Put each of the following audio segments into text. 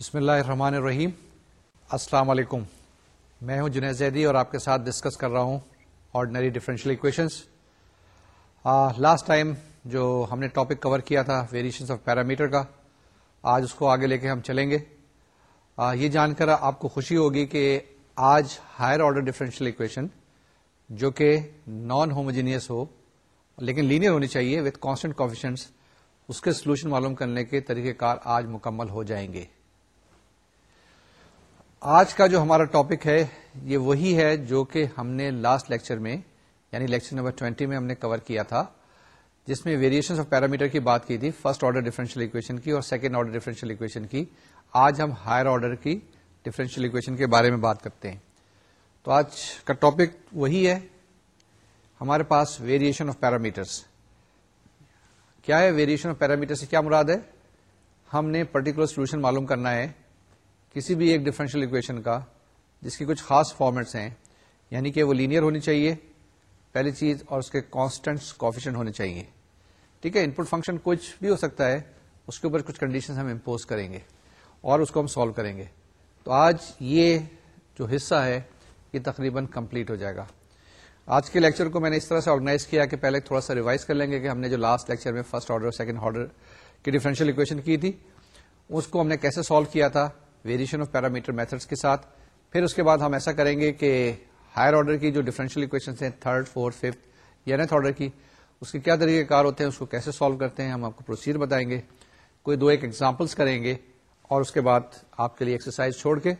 بسم اللہ الرحمن الرحیم۔ السلام علیکم۔ میں ہوں جنید زیدی اور آپ کے ساتھ ڈسکس کر رہا ہوں ordinary differential equations last time جو ہم نے ٹاپک کور کیا تھا ویریشن آف پیرامیٹر کا آج اس کو آگے لے کے ہم چلیں گے۔ آ, یہ جان کر آپ کو خوشی ہوگی کہ آج ہائر آرڈر ڈفرینشیل اکویشن جو کہ نان ہوموجینئس ہو لیکن لینئر ہونی چاہیے وتھ کانسٹنٹ کوفیشنس اس کے سولوشن معلوم کرنے کے طریقہ کار آج مکمل ہو جائیں گے۔ آج کا جو ہمارا ٹاپک ہے، یہ وہی ہے جو کہ ہم نے لاسٹ لیکچر میں یعنی لیکچر نمبر ٹوینٹی میں ہم نے کور کیا تھا، جس میں ویریشن آف پیرامیٹر کی بات کی تھی فرسٹ آرڈر ڈیفرنشیل اکویشن کی اور سیکنڈ آرڈر ڈیفرنشیل اکویشن کی۔ آج ہم ہائر آرڈر کی ڈیفرنشیل اکویشن کے بارے میں بات کرتے ہیں۔ تو آج کا ٹاپک وہی ہے، ہمارے پاس ویریشن آف پیرامیٹرس کیا ہے ویریشن آف پیرامیٹر سے کیا مراد ہے؟ ہم نے پرٹیکولر سولوشن معلوم کرنا ہے۔ کسی بھی ایک ڈفرینشیل اکویشن کا، جس کی کچھ خاص فارمیٹس ہیں یعنی کہ وہ لینئر ہونی چاہیے، پہلی چیز اور اس کے کانسٹنٹ کوفیشن ہونے چاہیے۔ ٹھیک ہے ان پٹ فنکشن کچھ بھی ہو سکتا ہے، اس کے اوپر کچھ کنڈیشن ہم امپوز کریں گے اور اس کو ہم سالو کریں گے۔ تو آج یہ جو حصہ ہے، یہ تقریباً کمپلیٹ ہو جائے گا۔ آج کے لیکچر کو میں نے اس طرح سے آرگنائز کیا کہ پہلے تھوڑا سا ریوائز کر لیں گے کہ ہم نے جو لاسٹ لیکچر میں فرسٹ آرڈر اور سیکنڈ آرڈر کی ڈیفرنشیل اکویشن کی تھی، اس کو ہم نے کیسے سالو کیا تھا ویریشن آف پیرامیٹر میتھڈس کے ساتھ۔ پھر اس کے بعد ہم ایسا کریں گے کہ ہائر آرڈر کی جو ڈیفرنشیل اکویشن ہیں تھرڈ فورتھ ففتھ یا نیتھ آرڈر کی، اس کے کیا طریقے کار ہوتے ہیں، اس کو کیسے سالو کرتے ہیں، ہم آپ کو پروسیجر بتائیں گے۔ کوئی دو ایک ایگزامپلس کریں گے اور اس کے بعد آپ کے لیے ایکسرسائز چھوڑ کے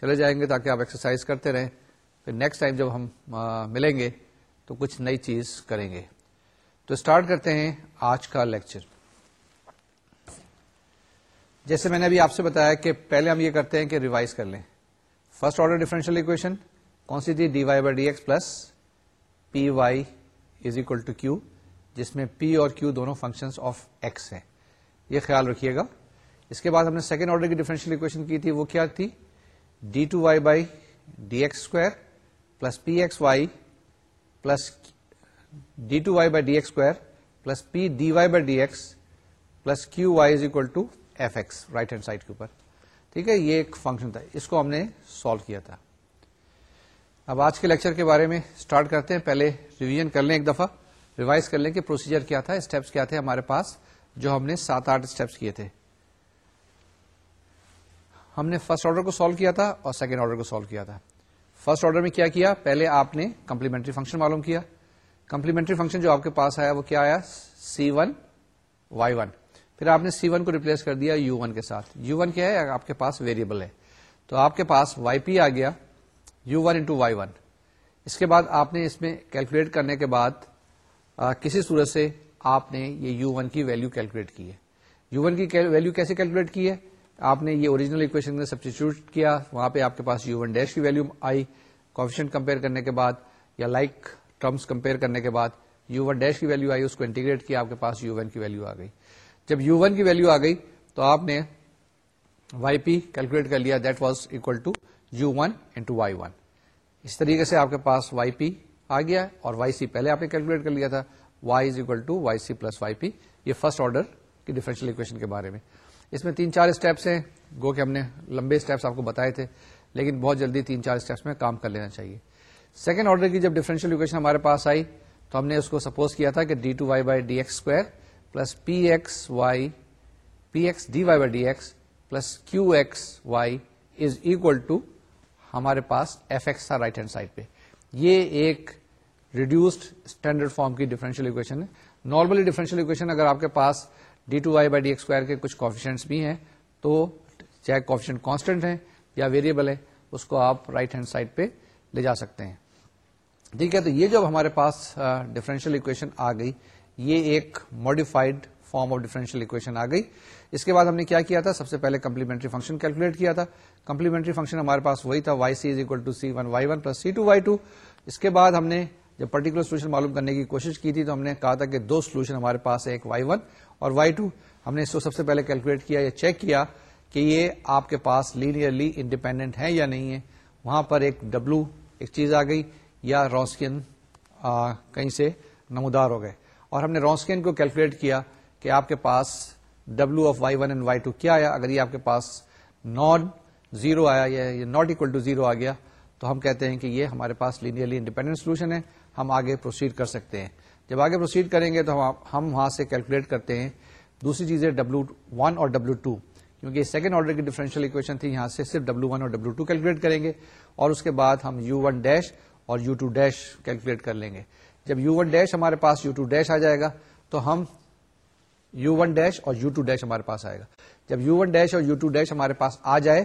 چلے جائیں گے تاکہ آپ ایکسرسائز کرتے رہیں۔ پھر نیکسٹ ٹائم جب ہم ملیں گے تو کچھ نئی چیز کریں گے۔ تو اسٹارٹ کرتے ہیں آج کا لیکچر جیسے میں نے ابھی آپ سے بتایا کہ پہلے ہم یہ کرتے ہیں کہ ریوائز کر لیں۔ فرسٹ آرڈر ڈیفرنشیل اکویشن کون سی تھی؟ D Y by D X plus P Y is equal to Q جس میں پی اور کیو دونوں فنکشن آف ایکس ہیں۔ یہ خیال رکھیے گا۔ اس کے بعد ہم نے سیکنڈ آرڈر کی ڈیفرنشیل اکویشن کی تھی، وہ کیا تھی؟ D two Y by D X square plus P X Y plus D two Y by D X square plus P D Y by D X plus Q Y is equal to F X right hand side کے اوپر۔ ٹھیک ہے، یہ ایک function تھا۔ اس کو ہم نے سالو کیا تھا۔ اب آج کے لیکچر کے بارے میں اسٹارٹ کرتے ہیں۔ پہلے ریویژن کر لیں ایک دفعہ۔ ریوائز کر لیں کہ پروسیجر کیا تھا اسٹیپس کیا تھے ہمارے پاس، جو ہم نے سات آٹھ اسٹیپس کیے تھے۔ ہم نے فرسٹ آرڈر کو سالو کیا تھا اور سیکنڈ آرڈر کو سالو کیا تھا۔ فرسٹ آرڈر میں کیا کیا؟ پہلے آپ نے کمپلیمنٹری فنکشن معلوم کیا۔ کمپلیمنٹری فنکشن جو آپ کے پاس آیا، وہ کیا آیا؟ سی ون وائی ون پھر آپ نے سی ون کو ریپلیس کر دیا یو ون کے ساتھ. یو ون کیا ہے؟ آپ کے پاس ویریبل ہے. تو آپ کے پاس وائی پی آ گیا. U one into Y one اس کے بعد آپ نے اس میں کیلکولیٹ کرنے کے بعد آ, کسی صورت سے آپ نے یہ یو ون کی ویلو کیلکولیٹ کی ہے. یو ون کی ویلو کیسے کیلکولیٹ کی ہے؟ آپ نے یہ اوریجنل اکویشن میں سبسٹیچیوٹ کیا. وہاں پہ آپ کے پاس یو ون ڈیش کی ویلو آئی. کوفیشن کمپیئر کرنے کے بعد یا لائک ٹرمس کمپیئر کرنے کے بعد یو ون ڈیش کی ویلو آئی. اس کو انٹیگریٹ کیا. آپ کے پاس یو ون کی ویلو آ گئی. جب یو ون کی ویلو آ گئی تو آپ نے وائی پی کیلکولیٹ کر لیا that was equal to U one into Y one. اس طریقے سے آپ کے پاس وائی پی آ گیا اور وائی سی پہلے آپ نے کیلکولیٹ کر لیا تھا. Y is equal to Y C plus Y P. یہ فرسٹ آرڈر کی ڈیفرنشیل اکویشن کے بارے میں. اس میں تین چار اسٹیپس ہیں. گو کہ ہم نے لمبے اسٹیپس آپ کو بتائے تھے، لیکن بہت جلدی تین چار اسٹیپس میں کام کر لینا چاہیے. سیکنڈ آرڈر کی جب ڈیفرنشیل اکویشن ہمارے پاس آئی تو ہم نے اس کو سپوز کیا تھا کہ D two Y by D X square plus P X Y P X D Y by D X plus Q X Y is equal to ہمارے پاس ایف ایکس تھا رائٹ ہینڈ سائڈ پہ۔ یہ ایک reduced standard form کی differential equation ہے۔ Normally differential equation اگر آپ کے پاس D two Y by D X square کے کچھ کوفیشنٹس بھی ہیں تو چاہے کوفیشنٹ کانسٹنٹ ہیں یا ویریبل ہے اس کو آپ رائٹ ہینڈ سائڈ پہ لے جا سکتے ہیں۔ ٹھیک ہے، تو یہ جب ہمارے پاس ڈفرینشیل اکویشن آ گئی۔ یہ ایک modified form of differential equation آ گئی۔ اس کے بعد ہم نے کیا کیا تھا؟ سب سے پہلے کمپلیمنٹری فنکشن کیلکولیٹ کیا تھا۔ کمپلیمنٹری فنکشن ہمارے پاس وہی تھا Y C is equal to C one Y one plus C two Y two اس کے بعد ہم نے جب پرٹیکولر سولوشن معلوم کرنے کی کوشش کی تھی تو ہم نے کہا تھا کہ دو سولوشن ہمارے پاس ہے، ایک وائی ون اور وائی ٹو ہم نے اس کو سب سے پہلے کیلکولیٹ کیا یا چیک کیا کہ یہ آپ کے پاس لینئرلی انڈیپینڈنٹ ہے یا نہیں ہے۔ وہاں پر ایک ڈبلو ایک چیز آ گئی یا روسکن کہیں سے نمودار ہو گئے۔ اور ہم نے رونسکین کو کیلکولیٹ کیا کہ آپ کے پاس W of Y one and Y two کیا ہے اگر یہ آپ کے پاس نان زیرو آیا یا ناٹ اکول ٹو زیرو آ گیا، تو ہم کہتے ہیں کہ یہ ہمارے پاس لینئرلی انڈیپینڈنٹ سولوشن ہے، ہم آگے پروسیڈ کر سکتے ہیں۔ جب آگے پروسیڈ کریں گے تو ہم وہاں سے کیلکولیٹ کرتے ہیں۔ دوسری چیز ہے ڈبلو ون اور ڈبلو ٹو کیونکہ سیکنڈ آرڈر کی ڈیفرنشیل اکویشن تھی، یہاں سے صرف ڈبلو ون اور ڈبلو ٹو کیلکولیٹ کریں گے اور اس کے بعد ہم یو ون ڈیش اور یو ٹو ڈیش کیلکولیٹ کر لیں گے۔ جب یو ون ڈیش ہمارے پاس یو ٹو ڈیش آ جائے گا، تو ہم یو ون ڈیش اور یو ٹو ڈیش ہمارے پاس آئے گا۔ جب یو ون ڈیش اور یو ٹو ڈیش ہمارے پاس آ جائے،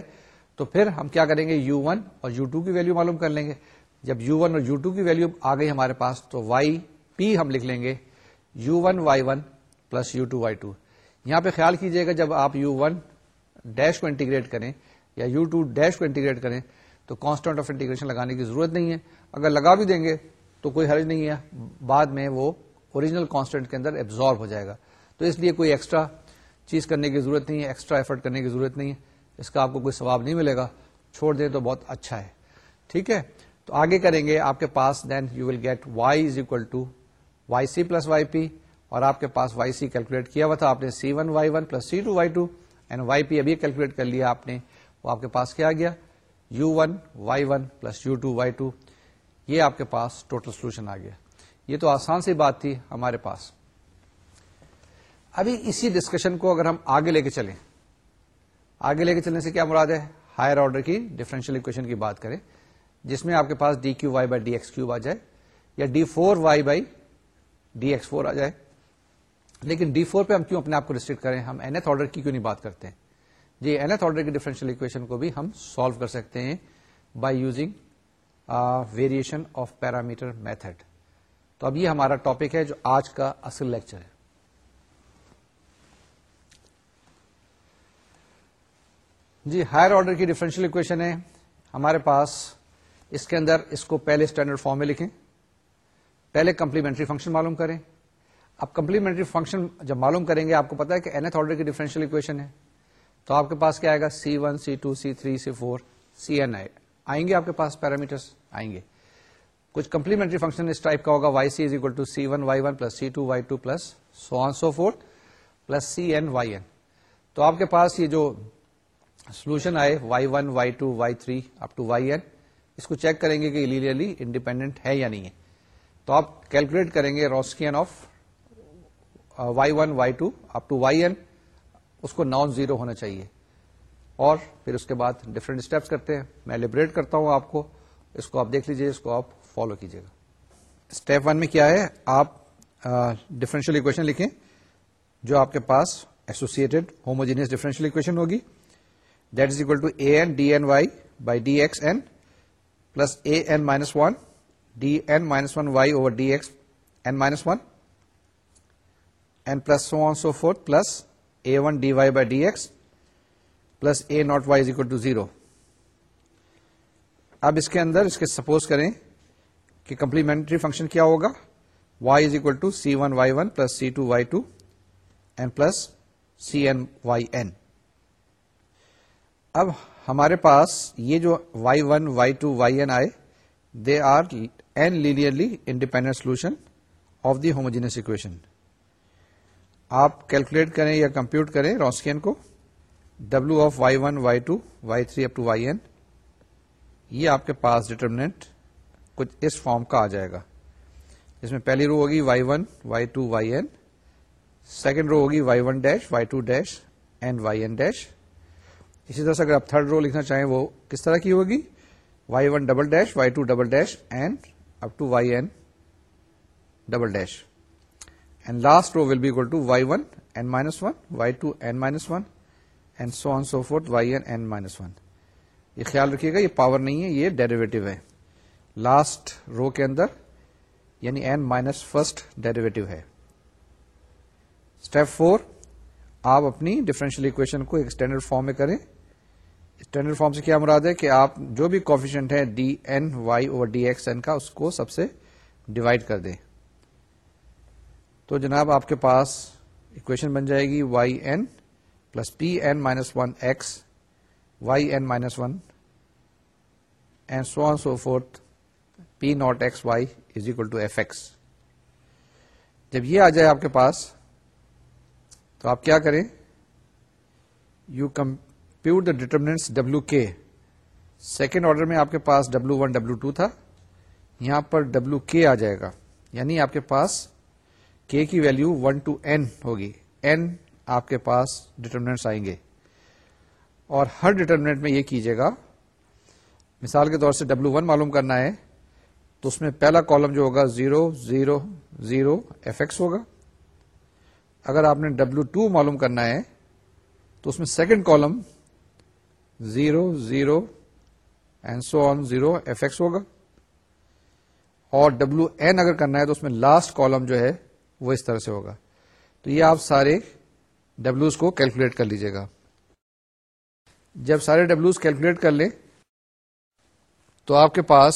تو پھر ہم کیا کریں گے؟ یو ون اور یو ٹو کی ویلو معلوم کر لیں گے۔ جب یو ون اور یو ٹو کی ویلو آ گئی ہمارے پاس، تو وائی پی ہم لکھ لیں گے۔ U one Y one plus U two Y two یہاں پہ خیال کیجیے گا، جب آپ یو ون ڈیش کو انٹیگریٹ کریں یا یو ٹو ڈیش کو انٹیگریٹ کریں، تو کانسٹنٹ آف انٹیگریشن لگانے کی ضرورت نہیں ہے۔ اگر لگا بھی دیں گے تو کوئی حرج نہیں ہے، بعد میں وہ اوریجنل کانسٹنٹ کے اندر ایبزارو ہو جائے گا۔ تو اس لیے کوئی ایکسٹرا چیز کرنے کی ضرورت نہیں ہے ایکسٹرا ایفرٹ کرنے کی ضرورت نہیں ہے۔ اس کا آپ کو کوئی ثواب نہیں ملے گا۔ چھوڑ دیں تو بہت اچھا ہے۔ ٹھیک ہے؟ تو آگے کریں گے آپ کے پاس then you will get Y is equal to Y C plus Y P اور آپ کے پاس وائی سی کیلکولیٹ کیا ہوا تھا آپ نے C one Y one plus C two Y two and Y P ابھی کیلکولیٹ کر لیا آپ نے۔ وہ آپ کے پاس کیا گیا؟ U one Y one plus U two Y two یہ آپ کے پاس ٹوٹل سولوشن آ گیا۔ یہ تو آسان سی بات تھی ہمارے پاس۔ ابھی اسی ڈسکشن کو اگر ہم آگے لے کے چلیں، آگے لے کے چلنے سے کیا مراد ہے؟ ہائر آرڈر کی ڈفرینشیل اکویشن کی بات کریں، جس میں آپ کے پاس D cube Y by D X cube آ جائے یا D four Y by D X four آ جائے۔ لیکن ڈی فور پہ ہم کیوں اپنے آپ کو ریسٹرکٹ کریں؟ ہم این ایتھ آرڈر کی کیوں نہیں بات کرتے ہیں؟ جی این ایتھ آرڈر کی ڈیفرنشیل اکویشن کو بھی ہم سالو کر سکتے ہیں by using variation of parameter method تو اب یہ ہمارا ٹاپک ہے جو آج کا اصل لیکچر ہے۔ جی ہائر آرڈر کی ڈفرینشیل اکویشن ہے۔ ہمارے پاس اس کے اندر اس کو پہلے اسٹینڈرڈ فارم میں لکھیں۔ پہلے کمپلیمنٹری فنکشن معلوم کریں۔ اب کمپلیمنٹری فنکشن جب معلوم کریں گے، آپ کو پتا ہے کہ اینتھ آرڈر کی ڈیفرنشیل اکویشن ہے۔ تو آپ کے پاس کیا آئے گا؟ C one C two C three C four C N آئی آئیں گے آپ کے پاس پیرامیٹرس آئیں گے۔ کچھ کمپلیمنٹری فنکشن اس ٹائپ کا ہوگا Y C is equal to C one Y one plus C two Y two plus so on so forth plus C N Y N تو آپ کے پاس یہ جو سولوشن آئے Y one Y two Y three up to Y N اس کو check کریں گے کہ لیلیئرلی انڈیپینڈنٹ ہے یا نہیں ہے۔ تو آپ کیلکولیٹ کریں گے Wronskian of Y one Y two up to Y N اس کو نان زیرو ہونا چاہیے۔ اور پھر اس کے بعد ڈفرینٹ اسٹیپس کرتے ہیں۔ میں لبریٹ کرتا ہوں آپ کو۔ اس کو آپ دیکھ لیجیے اس کو آپ فالو کیجیے گا۔ اسٹیپ ون میں کیا ہے؟ آپ ڈفرینشیل اکویشن لکھیں، جو آپ کے پاس ایسوسیٹڈ ہوموجینس ڈفرینشیل اکویشن ہوگی۔ That is equal to A N D N Y by D X N plus A N minus one D N minus one Y over D X N minus one N plus so on so forth plus A one D Y by D X plus A naught Y is equal to zero اب اس کے اندر اس کے suppose کریں کہ complementary function کیا ہوگا؟ Y is equal to C one Y one plus C two Y two N plus C N Y N اب ہمارے پاس یہ جو Y one Y two Y N آئے they are N linearly independent solution of the homogeneous equation آپ calculate کریں یا compute کریں روسکین کو W of Y one Y two Y three up to Y N یہ آپ کے پاس determine کچھ اس فارم کا آ جائے گا۔ اس میں پہلی رو ہوگی Y one Y two Y N second row ہوگی Y one dash Y two dash and Y N dash اسی طرح سے اگر آپ تھرڈ رو لکھنا چاہیں وہ کس طرح کی ہوگی؟ Y one double dash y two double dash and up to y n double dash and last row will be equal to y one n minus one y two n minus one and so on so forth y n n minus one یہ خیال رکھیے گا، یہ power نہیں ہے، یہ derivative ہے۔ Last row کے اندر یعنی این مائنس فرسٹ ڈیریویٹو ہے۔ اسٹیپ فور آپ اپنی ڈفرینشیل اکویشن کو ایک اسٹینڈرڈ فارم میں کریں۔ اسٹینڈرڈ فارم سے کیا مراد ہے کہ آپ جو بھی کوفیشنٹ ہے d n y over d x n کا، اس کو سب سے ڈیوائڈ کر دیں۔ تو جناب، آپ کے پاس اکویشن بن جائے گی y n plus p n minus one x y n minus one and so on so forth p naught x y is equal to f x جب یہ آ جائے آپ کے پاس، تو آپ کیا کریں؟ You come the determinants W کے سیکنڈ آرڈر میں آپ کے پاس ڈبلو ون ڈبلو ٹو تھا. یہاں پر ڈبلو کے آ جائے گا. یعنی آپ کے پاس کے کی ویلو ون ٹو این ہوگی. این آپ کے پاس ڈٹرمنٹس آئیں گے۔ اور ہر ڈٹرمنٹ میں یہ کیجیے گا، مثال کے طور سے ڈبلو ون معلوم کرنا ہے، تو اس میں پہلا کالم جو ہوگا zero zero zero f x ہوگا۔ اگر آپ نے ڈبلو ٹو معلوم کرنا ہے، تو اس میں second column zero zero and so on zero f x ہوگا۔ اور ڈبلو این اگر کرنا ہے، تو اس میں لاسٹ کالم جو ہے، وہ اس طرح سے ہوگا۔ تو یہ آپ سارے ڈبلوز کو کیلکولیٹ کر لیجیے گا۔ جب سارے ڈبلوز کیلکولیٹ کر لیں، تو آپ کے پاس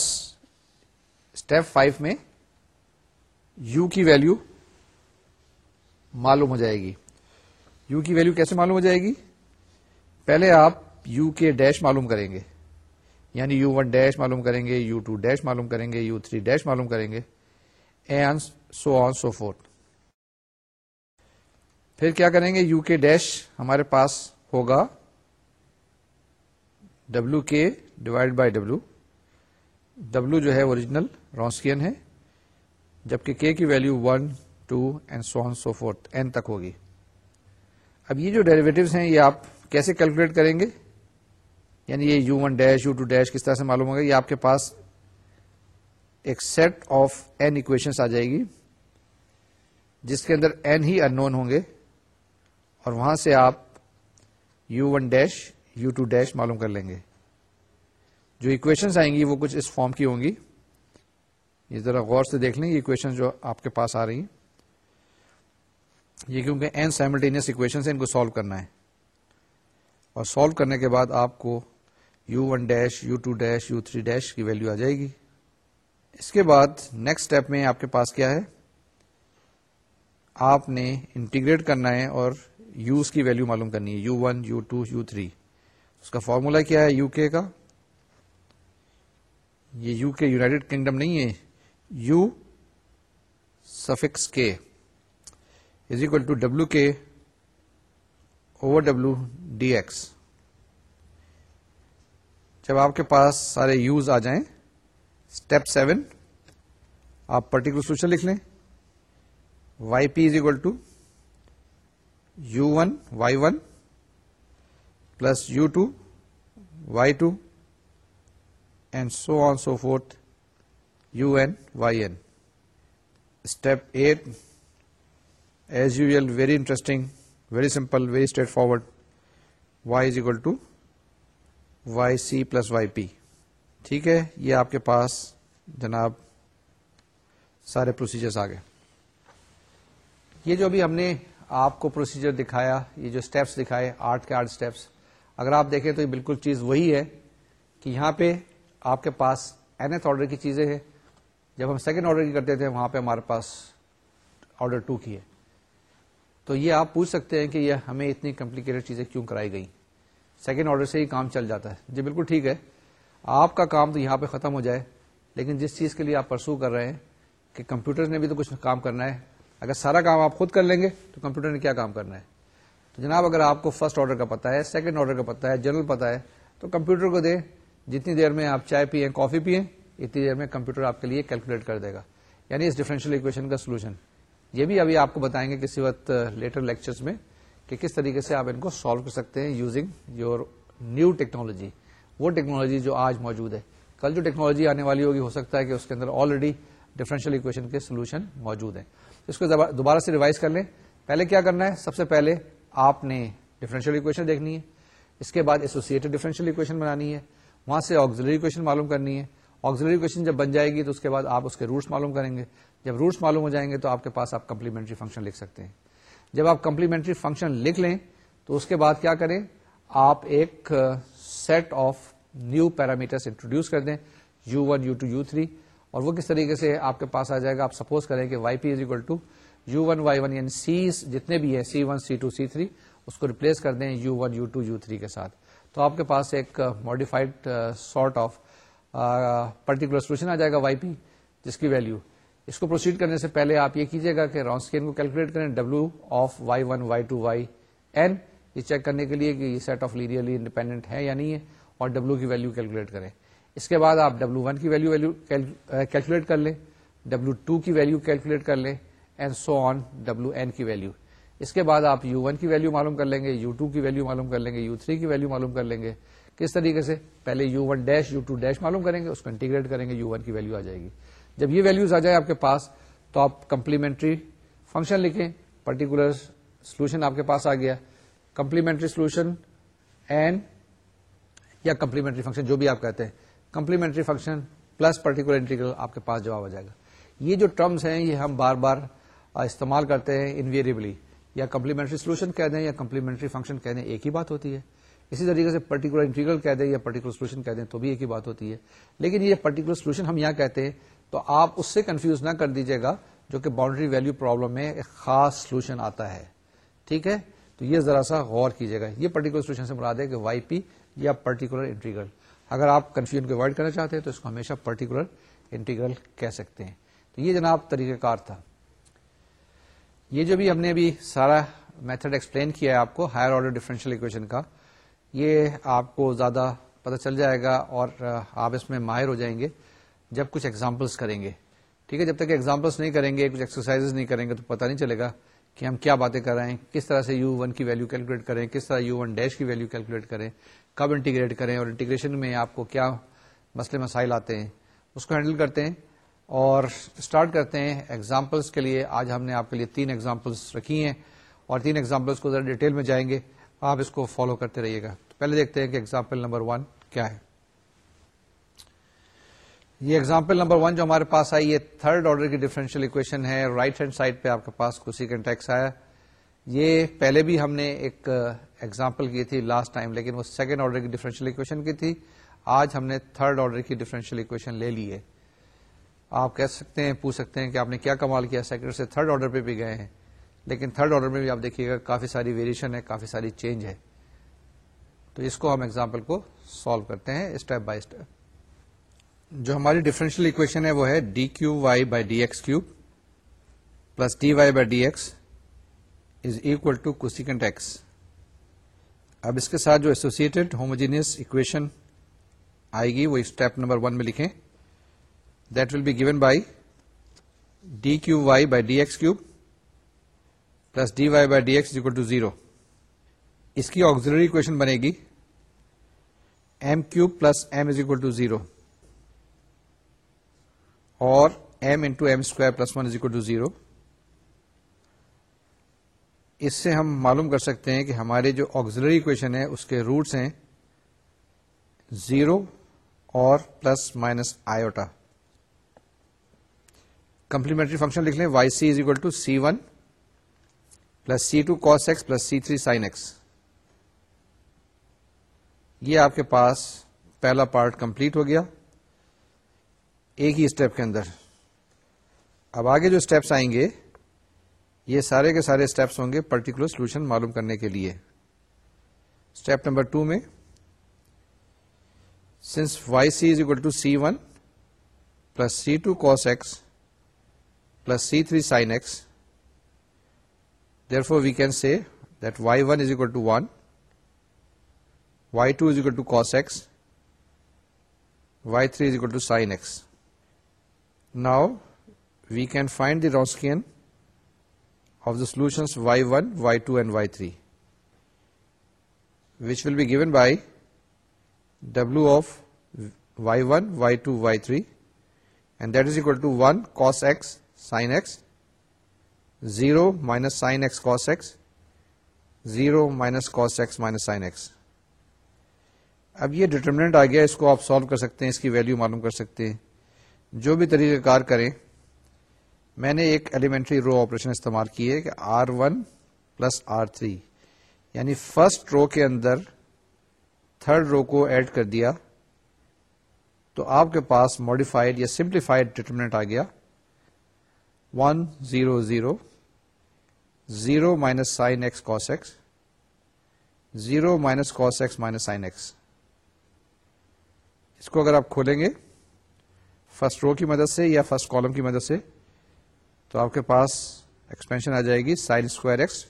اسٹیپ فائیو میں یو کی ویلو معلوم ہو جائے گی۔ یو کی ویلو کیسے معلوم ہو جائے گی؟ پہلے آپ یو کے ڈیش معلوم کریں گے۔ یعنی یو ون ڈیش معلوم کریں گے یو ٹو ڈیش معلوم کریں گے یو تھری ڈیش معلوم کریں گے N so on so four پھر کیا کریں گے؟ یو کے ڈیش ہمارے پاس ہوگا ڈبلو کے ڈیوائڈ بائی ڈبلو ڈبلو جو ہے اوریجنل رونسکین ہے، جبکہ کے کی value one two and so on so forth n تک ہوگی۔ اب یہ جو ڈیریویٹوز ہیں، یہ آپ کیسے کیلکولیٹ کریں گے؟ یعنی یہ u one dash u two dash کس طرح سے معلوم ہوگا؟ یہ آپ کے پاس ایک سیٹ آف این اکویشن آ جائے گی، جس کے اندر این ہی ان نون ہوں گے۔ اور وہاں سے آپ u one dash u two dash معلوم کر لیں گے۔ جو اکویشنز آئیں گی وہ کچھ اس فارم کی ہوں گی۔ یہ ذرا غور سے دیکھ لیں، یہ اکویشن جو آپ کے پاس آ رہی ہیں۔ یہ کیونکہ این سائملٹینئس اکویشن سے ان کو سالو کرنا ہے۔ اور سالو کرنے کے بعد آپ کو u one dash u two dash u three dash کی ویلو آ جائے گی۔ اس کے بعد نیکسٹ اسٹیپ میں آپ کے پاس کیا ہے؟ آپ نے انٹیگریٹ کرنا ہے اور یوز کی ویلو معلوم کرنی ہے. U one u two u three اس کا فارمولا کیا ہے یو کے کا؟ یہ یو کے یوناٹیڈ کنگڈم نہیں ہے. U suffix k is equal to W k over W d x جب آپ کے پاس سارے یوز آ جائیں اسٹیپ سیون آپ پرٹیکولر سولوشن لکھ لیں. Y p is equal to u one y one plus u two y two and so on so forth u n y n step eight as you'll very interesting very simple very straightforward y is equal to y c plus y p ٹھیک ہے؟ یہ آپ کے پاس جناب سارے procedures آ گئے۔ یہ جو ابھی ہم نے آپ کو پروسیجر دکھایا، یہ جو اسٹیپس دکھائے آٹھ کے آٹھ اسٹیپس اگر آپ دیکھیں تو یہ بالکل چیز وہی ہے کہ یہاں پہ آپ کے پاس این ایتھ آرڈر کی چیزیں ہیں۔ جب ہم سیکنڈ آرڈر کی کرتے تھے، وہاں پہ ہمارے پاس آرڈر ٹو کی ہے۔ تو یہ آپ پوچھ سکتے ہیں کہ یہ ہمیں اتنی کمپلیکیٹڈ چیزیں کیوں کرائی گئی سیکنڈ آرڈر سے ہی کام چل جاتا ہے۔ جی بالکل ٹھیک ہے۔ آپ کا کام تو یہاں پہ ختم ہو جائے، لیکن جس چیز کے لیے آپ پرسو کر رہے ہیں کہ کمپیوٹر نے بھی تو کچھ کام کرنا ہے اگر سارا کام آپ خود کر لیں گے تو کمپیوٹر نے کیا کام کرنا ہے؟ تو جناب اگر آپ کو فرسٹ آرڈر کا پتا ہے سیکنڈ آرڈر کا پتا ہے جنرل پتا ہے، تو کمپیوٹر کو دیں۔ جتنی دیر میں آپ چائے پیئیں کافی پیئیں، اتنی دیر میں کمپیوٹر آپ کے لیے کیلکولیٹ کر دے گا۔ یعنی اس ڈیفرنشیل اکویشن کا سولوشن یہ بھی ابھی آپ کو بتائیں گے کسی وقت لیٹر لیکچرز میں کہ کس طریقے سے آپ ان کو سالو کر سکتے ہیں یوزنگ یور نیو ٹیکنالوجی وہ ٹیکنالوجی جو آج موجود ہے۔ کل جو ٹیکنالوجی آنے والی ہوگی، ہو سکتا ہے کہ اس کے اندر آلریڈی ڈفرینشیل اکویشن کے سولوشن موجود ہیں۔ اس کو دوبارہ سے ریوائز کر لیں۔ پہلے کیا کرنا ہے؟ سب سے پہلے آپ نے ڈفرینشیل اکویشن دیکھنی ہے۔ اس کے بعد ایسوسیٹڈ ڈفرینشیل اکویشن بنانی ہے۔ وہاں سے آگزلری اکویشن معلوم کرنی ہے۔ آگزلری اکویشن جب بن جائے گی تو اس کے بعد آپ اس کے روٹس معلوم کریں گے۔ جب روٹس معلوم ہو جائیں گے تو آپ کے پاس آپ کمپلیمنٹری فنکشن لکھ سکتے ہیں۔ جب آپ کمپلیمنٹری فنکشن لکھ لیں تو اس کے بعد کیا کریں؟ آپ ایک set of new parameters introduce کر دیں۔ U one u two u three اور وہ کس طریقے سے آپ کے پاس آ جائے گا؟ آپ سپوز کریں کہ y p is equal to u one y one یعنی سی جتنے بھی ہیں c one c two c three اس کو ریپلیس کر دیں u one u two u three کے ساتھ۔ تو آپ کے پاس ایک modified sort of particular solution آ جائے گا وائی پی جس کی ویلو اس کو پروسیڈ کرنے سے پہلے آپ یہ کیجیے گا کہ رونسکین کو کیلکولیٹ کریں W of y one y two y n یہ چیک کرنے کے لیے کہ یہ سیٹ آف لیریلی انڈیپینڈنٹ ہے یا نہیں ہے اور ڈبلو کی ویلو کیلکولیٹ کریں۔ اس کے بعد آپ ڈبلو ون کی ویلو ویلو کیلکولیٹ کر لیں ڈبلو ٹو کی ویلو کیلکولیٹ کر لیں and so on W n کی ویلو اس کے بعد آپ یو ون کی ویلو معلوم کر لیں گے یو ٹو کی ویلو معلوم کر لیں گے یو تھری کی ویلو معلوم کر لیں گے. کس طریقے سے؟ پہلے u one dash u two dash معلوم کریں گے، اس کو انٹیگریٹ کریں گے یو ون کی ویلو آ جائے گی. جب یہ ویلوز آ جائے آپ کے پاس، تو آپ کمپلیمنٹری فنکشن لکھیں پرٹیکولر سولوشن آپ کے پاس آ گیا. کمپلیمنٹری سولوشن اینڈ یا کمپلیمنٹری فنکشن جو بھی آپ کہتے ہیں. Complementary function plus particular integral آپ کے پاس جواب آ جائے گا۔ یہ جو ٹرمز ہیں، یہ ہم بار بار استعمال کرتے ہیں انویریبلی یا کمپلیمنٹری سولوشن کہہ دیں یا کمپلیمنٹری فنکشن کہہ دیں، ایک ہی بات ہوتی ہے۔ اسی طریقے سے پرٹیکولر انٹیگرل کہہ دیں یا پرٹیکولر سولوشن کہہ دیں، تو بھی ایک ہی بات ہوتی ہے۔ لیکن یہ پرٹیکولر سولوشن ہم یہاں کہتے ہیں، تو آپ اس سے کنفیوز نہ کر دیجیے گا جو کہ باؤنڈری ویلو پرابلم میں ایک خاص سولوشن آتا ہے۔ ٹھیک ہے؟ تو یہ ذرا سا غور کیجیے گا۔ یہ پرٹیکولر سولوشن سے مراد ہے کہ وائی پی یا پرٹیکولر انٹیگرل۔ اگر آپ کنفیوژن کو اوائڈ کرنا چاہتے ہیں تو اس کو ہمیشہ پرٹیکولر انٹیگرل کہہ سکتے ہیں۔ تو یہ جناب طریقہ کار تھا۔ یہ جو بھی ہم نے ابھی سارا میتھڈ ایکسپلین کیا ہے آپ کو ہائر آرڈر ڈیفرنشیل اکویشن کا، یہ آپ کو زیادہ پتہ چل جائے گا اور آپ اس میں ماہر ہو جائیں گے جب کچھ ایگزامپلس کریں گے۔ ٹھیک ہے، جب تک ایگزامپلس نہیں کریں گے، کچھ ایکسرسائز نہیں کریں گے تو پتہ نہیں چلے گا۔ کہ ہم کیا باتیں کر رہے ہیں، کس طرح سے یو ون کی ویلو کیلکولیٹ کریں، کس طرح یو ون ڈیش کی ویلو کیلکولیٹ کریں، کب انٹیگریٹ کریں اور انٹیگریشن میں آپ کو کیا مسئلے مسائل آتے ہیں، اس کو ہینڈل کرتے ہیں اور اسٹارٹ کرتے ہیں ایگزامپلس کے لیے۔ آج ہم نے آپ کے لیے تین ایگزامپلس رکھی ہیں اور تین ایگزامپلس کو ذرا ڈیٹیل میں جائیں گے، آپ اس کو فالو کرتے رہیے گا۔ تو پہلے دیکھتے ہیں کہ ایگزامپل نمبر ون کیا ہے۔ یہ ایگزامپل نمبر ون جو ہمارے پاس آئی، یہ تھرڈ آرڈر کی ڈفرینشیل اکویشن ہے۔ رائٹ ہینڈ سائڈ پہ آپ کے پاس کسی ٹیکس آیا۔ یہ پہلے بھی ہم نے ایک uh, ایگزامپل کی تھی لاسٹ ٹائم لیکن وہ سیکنڈ آرڈر کی ڈفرینشیل اکویشن کی تھی۔ آج ہم نے تھرڈ آرڈر کی ڈفرینشیل اکویشن لے لی ہے۔ آپ کہہ سکتے ہیں، پوچھ سکتے ہیں کہ آپ نے کیا کمال کیا۔ سیکنڈ سے تھرڈ آرڈر پہ بھی گئے ہیں۔ لیکن تھرڈ آرڈر میں بھی آپ دیکھیے گا، کافی ساری ویریشن ہے، کافی ساری چینج ہے۔ تو اس کو ہم ایگزامپل کو سالو کرتے ہیں اسٹیپ بائی اسٹیپ جو ہماری ڈفرینشیل اکویشن ہے وہ ہے d cube y by d x cube plus d y by d x is equal to cosecant x اب اس کے ساتھ جو ایسوسیٹڈ ہوموجینئس اکویشن آئے گی، وہ اسٹیپ نمبر ون میں لکھیں۔ That will be given by d cube y by d x cube plus d y by d x equal to zero اس کی آگزلری اکویشن بنے گی۔ M cube plus m is equal to zero اور m into m square plus one is equal to zero اس سے ہم معلوم کر سکتے ہیں کہ ہمارے جو آگزلری اکویشن ہے اس کے روٹس ہیں زیرو اور plus minus iota complementary function لکھ لیں y c is equal to c one plus c two cos x plus c three sine x یہ آپ کے پاس پہلا پارٹ کمپلیٹ ہو گیا۔ ایک ہی اسٹیپ کے اندر۔ اب آگے جو اسٹیپس آئیں گے، یہ سارے کے سارے اسٹیپس ہوں گے پرٹیکولر سولوشن معلوم کرنے کے لیے۔ اسٹیپ نمبر ٹو میں since y c is equal to c one plus c two cos x plus c three sine x therefore we can see that y one is equal to one y two is equal to cos x y three is equal to sine x now we can find the Wronskian of the solution y one y two and y three which will be given by W of y one y two y three and that is equal to one cos x sine x zero minus sine x cos x zero minus cos x minus sine x اب یہ determinant آ گیا اس کو آپ solve کر سکتے ہیں اس کی ویلو معلوم کر سکتے ہیں جو بھی طریقہ کار کریں، میں نے ایک ایلیمنٹری رو آپریشن استعمال کی ہے کہ r one plus r three یعنی فرسٹ رو کے اندر تھرڈ رو کو ایڈ کر دیا، تو آپ کے پاس ماڈیفائڈ یا سمپلیفائڈ ڈیٹرمنٹ آ گیا۔ One zero zero zero minus sine x cos x zero minus cos x minus sine x اس کو اگر آپ کھولیں گے فرسٹ رو کی مدد سے یا فرسٹ کالم کی مدد سے، تو آپ کے پاس ایکسپینشن آ جائے گی sine square x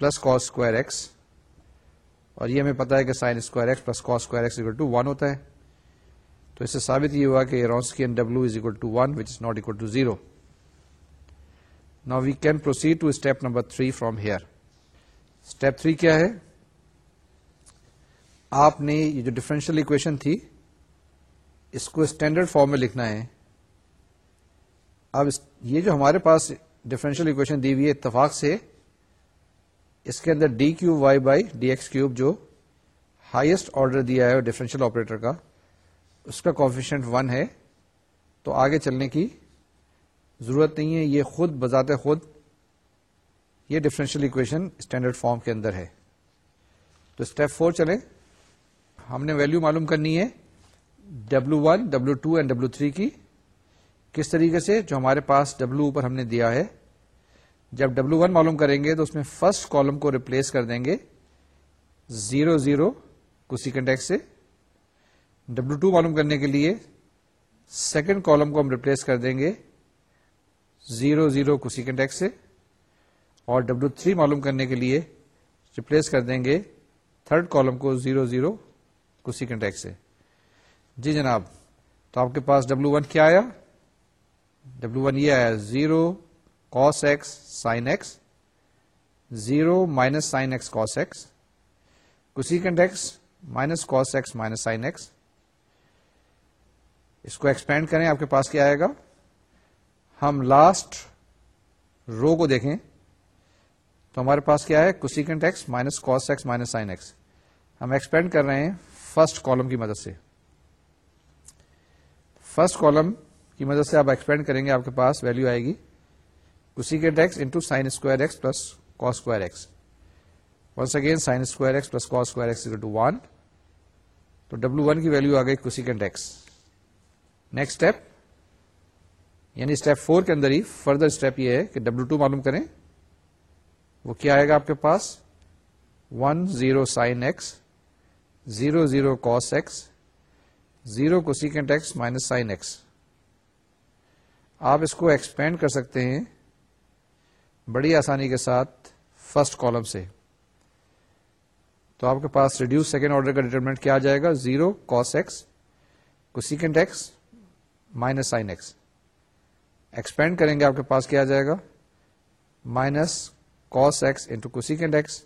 plus cos square x اور یہ ہمیں پتا ہے کہ sine square x plus cos square x equal to one ہوتا ہے۔ تو اس سے ثابت یہ ہوا کہ Wronskian W is equal to one which is not equal to zero نا we can proceed to step number three from here step three کیا ہے؟ آپ نے یہ جو ڈفرینشیل اکویشن تھی اس کو اسٹینڈرڈ فارم میں لکھنا ہے۔ اب یہ جو ہمارے پاس ڈفرینشیل اکویشن دی ہوئی ہے اتفاق سے، اس کے اندر d cube y by d x cube جو ہائیسٹ آرڈر دیا ہے ڈفرینشیل آپریٹر کا، اس کا کوفیشنٹ ون ہے۔ تو آگے چلنے کی ضرورت نہیں ہے، یہ خود بذات خود یہ ڈفرینشیل اکویشن اسٹینڈرڈ فارم کے اندر ہے۔ تو اسٹیپ فور چلے ہم نے ویلو معلوم کرنی ہے۔ W one W two and W three کی کس طریقے سے جو ہمارے پاس ڈبلو اوپر ہم نے دیا ہے؟ جب ڈبلو ون معلوم کریں گے تو اس میں فرسٹ کالم کو ریپلیس کر دیں گے۔ زیرو زیرو کسی کنٹیکس سے۔ ڈبلو ٹو معلوم کرنے کے لیے سیکنڈ کالم کو ہم ریپلیس کر دیں گے۔ زیرو زیرو کسی کنٹیکس سے۔ اور ڈبلو تھری معلوم کرنے کے لیے ریپلیس کر دیں گے۔ تھرڈ کالم کو زیرو زیرو کسی کنٹیکس سے۔ جی جناب، تو آپ کے پاس ڈبلو ون کیا آیا؟ ڈبلو ون یہ آیا zero cos x sine x zero minus sine x cos x cosecant x minus cos x minus sine x اس کو ایکسپینڈ کریں، آپ کے پاس کیا آئے گا؟ ہم لاسٹ رو کو دیکھیں، تو ہمارے پاس کیا ہے؟ Cosecant x minus cos x minus sine x ہم ایکسپینڈ کر رہے ہیں فرسٹ کالم کی مدد سے۔ فرسٹ کالم کی مدد سے آپ ایکسپینڈ کریں گے، آپ کے پاس ویلو آئے گی۔ Cosecant x into sine square x plus cos square x once again sine square x plus cos square x to one تو ڈبلو ون کی ویلو آ گئی کسیکنٹ ایکس نیکسٹ اسٹیپ یعنی اسٹیپ فور کے اندر ہی فردر اسٹیپ یہ ہے کہ ڈبلو ٹو معلوم کریں۔ وہ کیا آئے گا آپ کے پاس؟ One zero sine x zero zero cos x zero cosecant x minus sine x. آپ اس کو ایکسپینڈ کر سکتے ہیں بڑی آسانی کے ساتھ فرسٹ کالم سے۔ تو آپ کے پاس ریڈیوس سیکنڈ آرڈر کا ڈیٹرمنٹ کیا آ جائے گا؟ Zero cos x cosecant x minus sine x expand کریں گے آپ کے پاس کیا جائے گا؟ Minus cos x into cosecant x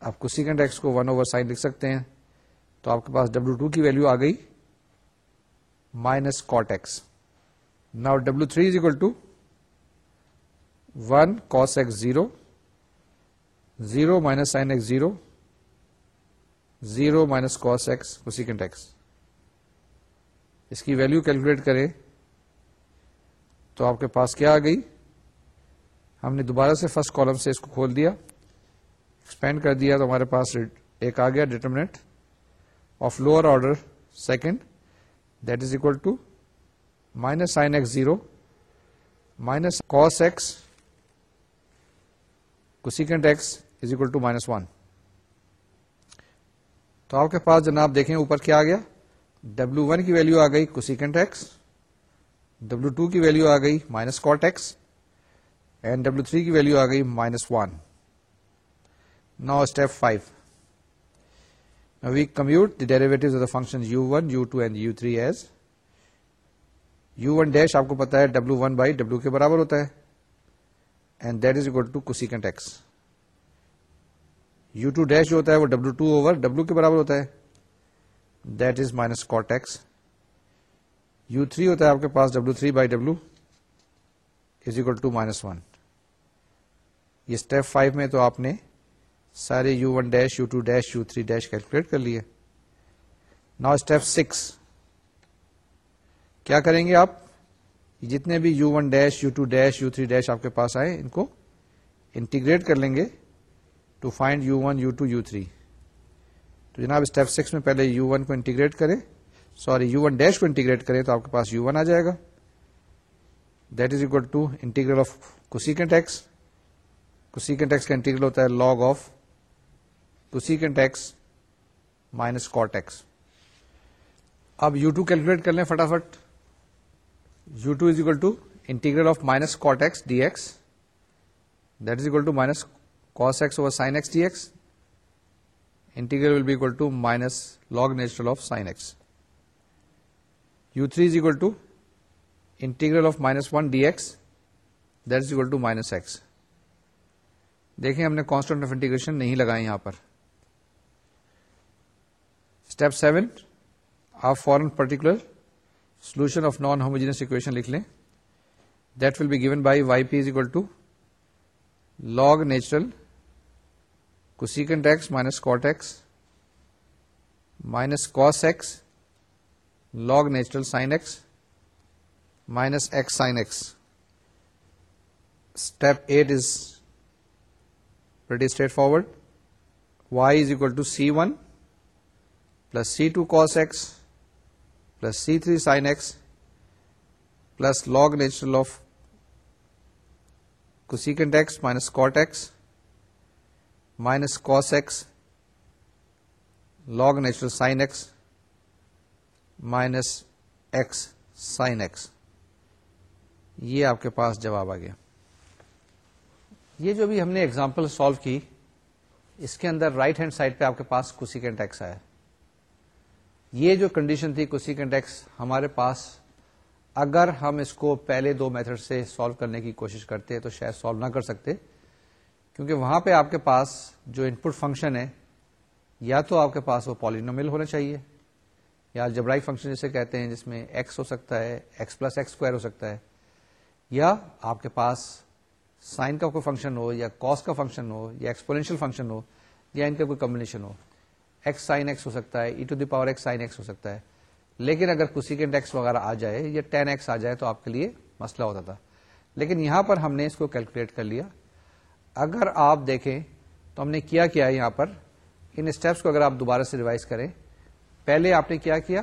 آپ کوسیکنڈ ایکس کو ون اوور سائن لکھ سکتے ہیں۔ تو آپ کے پاس ڈبلو ٹو کی ویلو آ گئی minus cot x now W three is equal to one cos x zero zero minus sine x zero zero minus cos x cosecant x اس کی ویلو کیلکولیٹ کریں تو آپ کے پاس کیا آ گئی ہم نے دوبارہ سے فرسٹ کالم سے اس کو کھول دیا ایکسپینڈ کر دیا تو ہمارے پاس ایک آ گیا determinant of lower order second that is equal to minus sine x zero minus cos x second x is equal to minus one تو آپ کے پاس جناب دیکھیں اوپر کیا آ گیا؟ ڈبلو ون کی ویلو آ گئی کوسیکنٹ ایکس ڈبلو ٹو کی ویلو آ گئی minus cot x and W three کی ویلو آ گئی minus one now step five we compute the derivative of the function u one u two and u three as u one dash آپ کو پتا ہے W one by W کے برابر ہوتا ہے and that is equal to cosecant x u two dash جو ہوتا ہے وہ ڈبلو ٹو اوور ڈبلو کے برابر ہوتا ہے that is minus cot x u three ہوتا ہے آپ کے پاس W three by W is equal to minus one یہ اسٹیپ فائیو میں تو آپ نے سارے u one dash, u two dash, u three dash calculate کر لیے۔ نا اسٹیپ سکس۔ کیا کریں گے آپ؟ جتنے بھی u one dash, u two dash, u three dash آپ کے پاس آئے، ان کو انٹیگریٹ کر لیں گے to find u one, u two, u three. تو جناب اسٹیپ سکس میں پہلے یو ون کو انٹیگریٹ کریں۔ سوری، یو ون ڈیش کو انٹیگریٹ کریں تو آپ کے پاس یو ون آ جائے گا۔ That is equal to integral of cosecant x. Cosecant x کا انٹیگریل ہوتا ہے log of cosecant x minus cot x اب یو ٹو کیلکولیٹ کر لیں فٹافٹ. U two is equal to integral of minus cot x d x that is equal to minus cos x over sine x d x integral will be equal to minus log natural of sin x. u3 is equal to integral of minus 1 dx, that is equal to minus x. دیکھیں ہم نے constant of integration نہیں لگائے یہاں پر. Step seven آپ فورن particular solution of non homogeneous equation لکھ لیں that will be given by y p is equal to log natural cosecant x minus cot x minus cos x log natural sine x minus x sine x step eight is pretty straightforward. y is equal plus c two cos x plus c three sine x plus log natural of cosecant x minus cot x minus cos x log natural sine x minus x sine x یہ آپ کے پاس جواب آ گیا۔ یہ جو بھی ہم نے اگزامپل سالو کی، اس کے اندر رائٹ ہینڈ سائڈ پہ آپ کے پاس کسی کنٹ ایکس آیا۔ ہے یہ جو کنڈیشن تھی کسی کنٹیکس ہمارے پاس، اگر ہم اس کو پہلے دو میتھڈ سے سالو کرنے کی کوشش کرتے تو شاید سالو نہ کر سکتے، کیونکہ وہاں پہ آپ کے پاس جو ان پٹ فنکشن ہے، یا تو آپ کے پاس وہ پالینومل ہونا چاہیے، یا جبرائی فنکشن جسے کہتے ہیں، جس میں ایکس ہو سکتا ہے ایکس پلس ایکس اسکوائر ہو سکتا ہے، یا آپ کے پاس سائن کا کوئی فنکشن ہو، یا کاس کا فنکشن ہو، یا ایکسپورینشیل فنکشن ہو، یا ان کا کوئی کمبنیشن ہو۔ ایکس سائن ایکس ہو سکتا ہے e to the power x sine x ہو سکتا ہے۔ لیکن اگر کسی کے ٹیکس وغیرہ آ جائے یا ٹین ایکس آ جائے تو آپ کے لیے مسئلہ ہوتا تھا۔ لیکن یہاں پر ہم نے اس کو کیلکولیٹ کر لیا۔ اگر آپ دیکھیں تو ہم نے کیا کیا ہے یہاں پر؟ ان اسٹیپس کو اگر آپ دوبارہ سے ریوائز کریں، پہلے آپ نے کیا کیا؟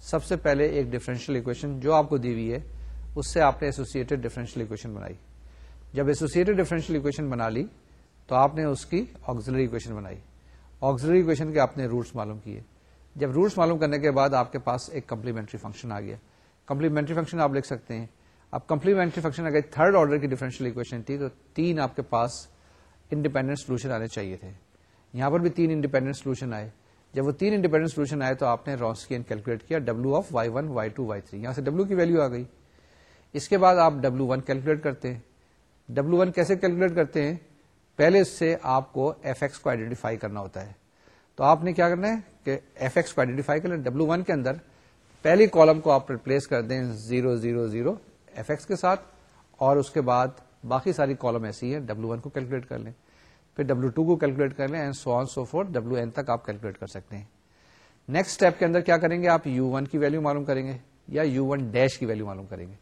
سب سے پہلے ایک ڈفرینشیل اکویشن جو آپ کو دی ہوئی ہے، اس سے آپ نے ایسوسیٹڈ ڈفرینشیل اکویشن بنائی۔ جب ایسوسیٹڈ ڈیفرنشیل اکویشن بنا لی تو آپ نے اس کی آگزلری اکویشن بنائی۔ آگزلری اکویشن کے آپ نے روٹس معلوم کیے۔ جب روٹس معلوم کرنے کے بعد آپ کے پاس ایک کمپلیمنٹری فنکشن آ گیا۔ کمپلیمنٹری فنکشن آپ لکھ سکتے ہیں۔ اب کمپلیمنٹری فنکشن اگر تھرڈ آرڈر کی ڈیفرنشیل اکویشن تھی تو تین آپ کے پاس انڈیپینڈنٹ سولوشن آنے چاہیے تھے۔ یہاں پر بھی تین انڈیپینڈنٹ سولوشن آئے۔ جب وہ تین انڈیپینڈنٹ سولوشن آئے تو آپ نے رونسکین کیلکولیٹ کیا W of y one y two y three یہاں سے ڈبلو کی ویلو آ گئی۔ اس کے بعد آپ ڈبلو ون کیلکولیٹ کرتے ہیں۔ ڈبلو ون کیسے کیلکولیٹ کرتے ہیں؟ پہلے سے آپ کو ایف ایکس کو آئیڈینٹیفائی کرنا ہوتا ہے۔ تو آپ نے کیا کرنا ہے کہ ایف ایکس کو آئیڈینٹیفائی کرنا ڈبلو ون کے اندر۔ پہلی کالم کو آپ ریپلیس کر دیں zero zero zero f x کے ساتھ اور اس کے بعد باقی ساری کالم ایسی ہے ڈبلو ون کو کیلکولیٹ کر لیں۔ پھر ڈبلو ٹو کو کیلکولیٹ کر لیں and so on so for W n تک آپ کیلکولیٹ کر سکتے ہیں۔ نیکسٹ اسٹیپ کے اندر کیا کریں گے آپ؟ یو ون کی ویلو معلوم کریں گے یا یو ون ڈیش کی ویلو معلوم کریں گے۔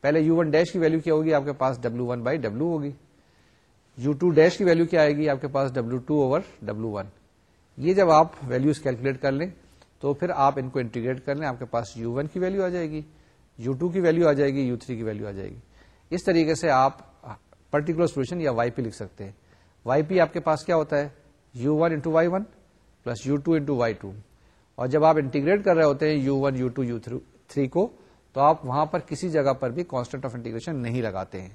پہلے یو ون ڈیش کی ویلو کیا ہوگی؟ آپ کے پاس ڈبلو ون بائی ڈبلو ہوگی۔ یو ٹو ڈیش کی ویلو کیا آئے گی آپ کے پاس W two over W one یہ جب آپ ویلوز کیلکولیٹ کر لیں تو پھر آپ ان کو انٹیگریٹ کر لیں، آپ کے پاس یو ون کی ویلو آ جائے گی، یو ٹو کی ویلو آ جائے گی، یو تھری کی ویلو آ جائے گی۔ اس طریقے سے آپ پرٹیکولر سولوشن یا وائی پی لکھ سکتے ہیں۔ وائی پی آپ کے پاس کیا ہوتا ہے؟ U one into y one plus u two into y two اور جب آپ انٹیگریٹ کر رہے ہوتے ہیں u one, u two, u three کو، تو آپ وہاں پر کسی جگہ پر بھی کانسٹنٹ آف انٹیگریشن نہیں لگاتے ہیں۔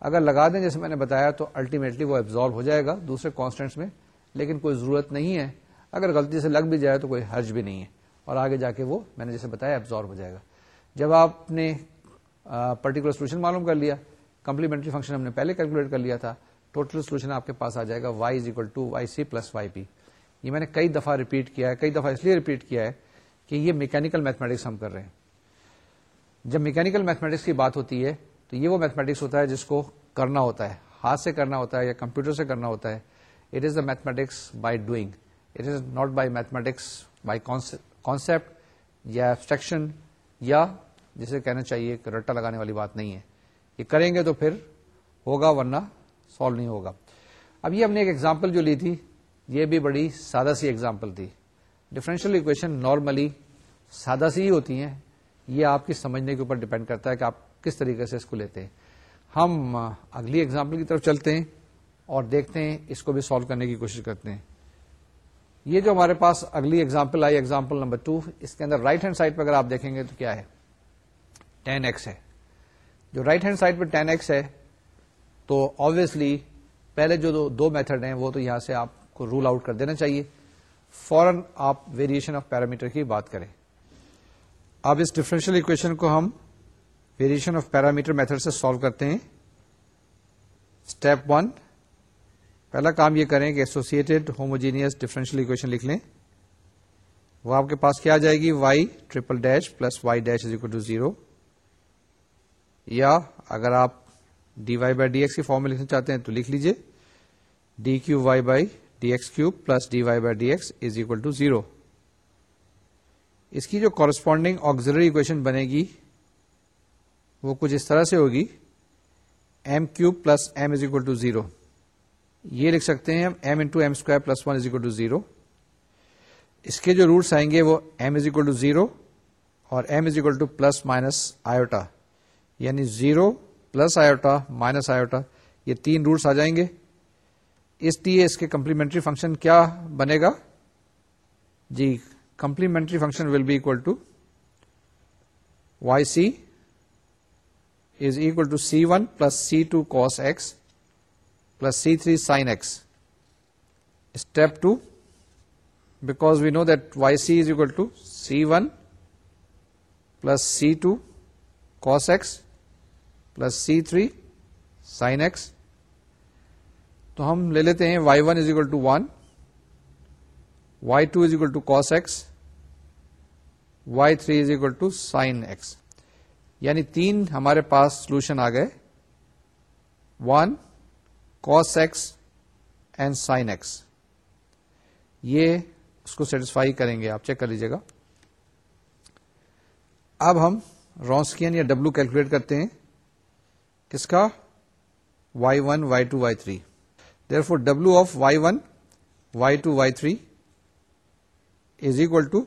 اگر لگا دیں جیسے میں نے بتایا تو الٹیمیٹلی وہ ایبزارو ہو جائے گا دوسرے کانسٹنٹس میں، لیکن کوئی ضرورت نہیں ہے۔ اگر غلطی سے لگ بھی جائے تو کوئی حرج بھی نہیں ہے۔ اور آگے جا کے وہ میں نے جیسے بتایا ایبزارو ہو جائے گا۔ جب آپ نے پرٹیکولر سولوشن معلوم کر لیا کمپلیمنٹری فنکشن ہم نے پہلے کیلکولیٹ کر لیا تھا ٹوٹل سولوشن آپ کے پاس آ جائے گا y is equal to y c plus y p یہ میں نے کئی دفعہ ریپیٹ کیا ہے، کئی دفعہ اس لیے ریپیٹ کیا ہے کہ یہ میکینکل میتھمیٹکس ہم کر رہے ہیں۔ جب میکینکل میتھمیٹکس کی بات ہوتی ہے تو یہ وہ میتھمیٹکس ہوتا ہے جس کو کرنا ہوتا ہے، ہاتھ سے کرنا ہوتا ہے یا کمپیوٹر سے کرنا ہوتا ہے۔ It is the mathematics by doing it is not by mathematics by concept یا ایبسٹریکشن یا جسے کہنا چاہیے کہ رٹا لگانے والی بات نہیں ہے۔ یہ کریں گے تو پھر ہوگا ورنہ سالو نہیں ہوگا۔ اب یہ ہم نے ایک ایگزامپل جو لی تھی، یہ بھی بڑی سادہ سی ایگزامپل تھی۔ ڈفرینشیل اکویشن نارملی سادہ سی ہی ہوتی ہیں۔ یہ آپ کی سمجھنے کے اوپر ڈپینڈ کرتا ہے کہ آپ کس طریقے سے اس کو لیتے ہیں۔ ہم اگلی ایگزامپل کی طرف چلتے ہیں اور دیکھتے ہیں اس کو بھی سالو کرنے کی کوشش کرتے ہیں۔ یہ جو ہمارے پاس اگلی ایگزامپل آئی ایگزامپل نمبر ٹو اس کے اندر رائٹ ہینڈ سائڈ پہ اگر آپ دیکھیں گے تو کیا ہے؟ ٹین ایکس ہے۔ جو رائٹ ہینڈ سائڈ پہ ٹین ایکس ہے، تو آبویسلی پہلے جو دو میتھڈ ہیں، وہ تو یہاں سے آپ کو رول آؤٹ کر دینا چاہیے۔ فوراً آپ ویریشن آف پیرامیٹر کی بات کریں۔ اب اس ڈفرینشیل اکویشن کو ہم ویریشن آف پیرامیٹر میتھڈ سے سالو کرتے ہیں. اسٹیپ ون پہلا کام یہ کریں کہ ایسوسیٹڈ ہوموجینئس ڈفرینشیل اکویشن لکھ لیں. وہ آپ کے پاس کیا جائے گی؟ Y triple dash plus y dash is equal to zero یا اگر آپ d y by d x کی فارم میں لکھنا چاہتے ہیں تو لکھ لیجیے d cube y by d x cube plus d y by d x is equal to zero اس کی جو کورسپونڈنگ آگزری اکویشن بنے گی وہ کچھ اس طرح سے ہوگی۔ M cube plus m is equal to zero یہ لکھ سکتے ہیں m into m square plus one is equal to zero اس کے جو روٹس آئیں گے وہ m is equal to zero اور m is equal to plus minus iota یعنی zero plus iota minus iota یہ تین روٹس آ جائیں گے۔ اس لیے اس کے کمپلیمنٹری فنکشن کیا بنے گا؟ جی complementary function will be equal to y c is equal to c one plus c two cos x plus c three sine x step two because we know that y c is equal to c one plus c two cos x plus c three sine x تو ہم لے لیتے ہیں y one is equal to one y two is equal to cos x y three is equal to sine x یعنی تین ہمارے پاس solution آ گئے. One cos x and sine x یہ اس کو سیٹسفائی کریں گے. آپ چیک کر لیجیے گا. اب ہم رونسکین یا ڈبلو کیلکولیٹ کرتے ہیں. کس کا y one y two y three therefore W of y one y two y three is equal to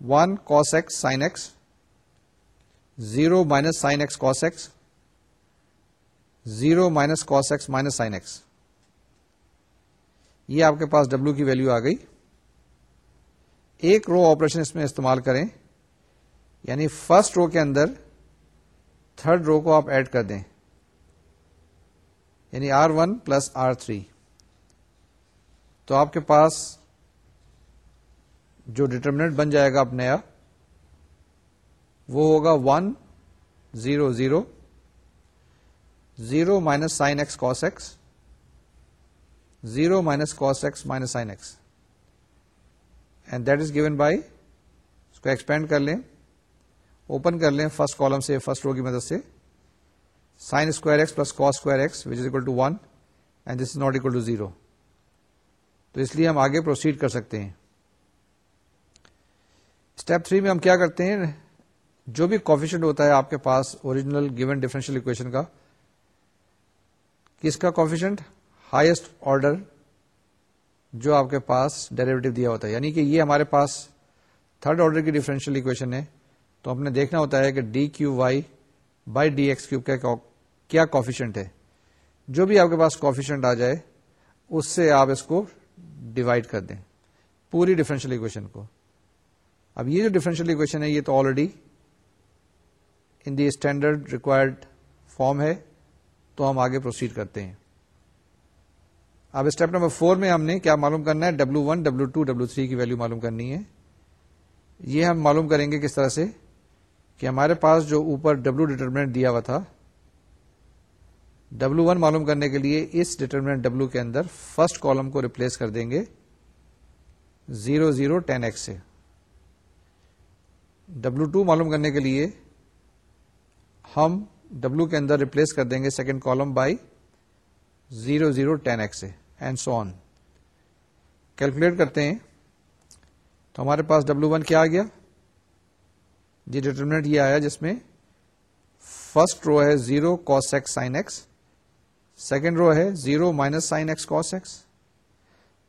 one cos x sine x zero minus sine x cos x zero minus cos x minus sine x یہ آپ کے پاس W کی value آ گئی. ایک row operation اس میں استعمال کریں. یعنی فرسٹ رو کے اندر تھرڈ رو کو آپ ایڈ کر دیں. یعنی r one plus r three تو آپ کے پاس جو ڈٹرمنٹ بن جائے گا اب نیا وہ ہوگا one zero zero zero minus sine x cos x, zero minus cos x minus sine x. And that is given by اس کو ایکسپینڈ کر لیں اوپن کر لیں فرسٹ کالم سے فرسٹ رو کی مدد سے۔ Sine square x plus cos square x which is equal to one and this is not equal to zero تو اس لیے ہم آگے پروسیڈ کر سکتے ہیں۔ اسٹیپ تھری میں ہم کیا کرتے ہیں؟ جو بھی کوفیشنٹ ہوتا ہے آپ کے پاس اوریجنل گیون ڈیفرنشیل اکویشن کا، کس کا کوفیشنٹ ہائیسٹ آرڈر جو آپ کے پاس ڈیریویٹو دیا ہوتا ہے. یعنی کہ یہ ہمارے پاس تھرڈ آرڈر کی ڈیفرنشیل اکویشن ہے. تو ہم نے دیکھنا ہوتا ہے کہ d cube y by d x cube کا کیا کوفیشنٹ ہے. جو بھی آپ کے پاس کوفیشنٹ آ جائے، اس سے آپ اس کو ڈیوائڈ کر دیں. پوری ڈفرینشیل اکویشن کو. اب یہ جو ڈفرینشیل اکویشن ہے، یہ تو already in the standard required form ہے، تو ہم آگے پروسیڈ کرتے ہیں۔ اب اسٹیپ نمبر فور میں ہم نے کیا معلوم کرنا ہے؟ W one W two W three کی ویلو معلوم کرنی ہے۔ یہ ہم معلوم کریں گے کس طرح سے کہ ہمارے پاس جو اوپر ڈبلو ڈیٹرمنٹ دیا ہوا تھا ڈبلو ون معلوم کرنے کے لیے اس ڈیٹرمنٹ ڈبلو کے اندر فرسٹ کالم کو ریپلیس کر دیں گے۔ زیرو زیرو ٹین ایکس سے۔ ڈبلو ٹو معلوم کرنے کے لیے ہم ڈبلو کے اندر ریپلیس کر دیں گے second column by zero zero tan x سے اینڈ سو آن کیلکولیٹ کرتے ہیں. تو ہمارے پاس ڈبلو ون کیا آ گیا؟ جی ڈیٹرمنٹ یہ آیا جس میں فرسٹ رو ہے zero cos x sine x second row ہے zero minus sine x cos x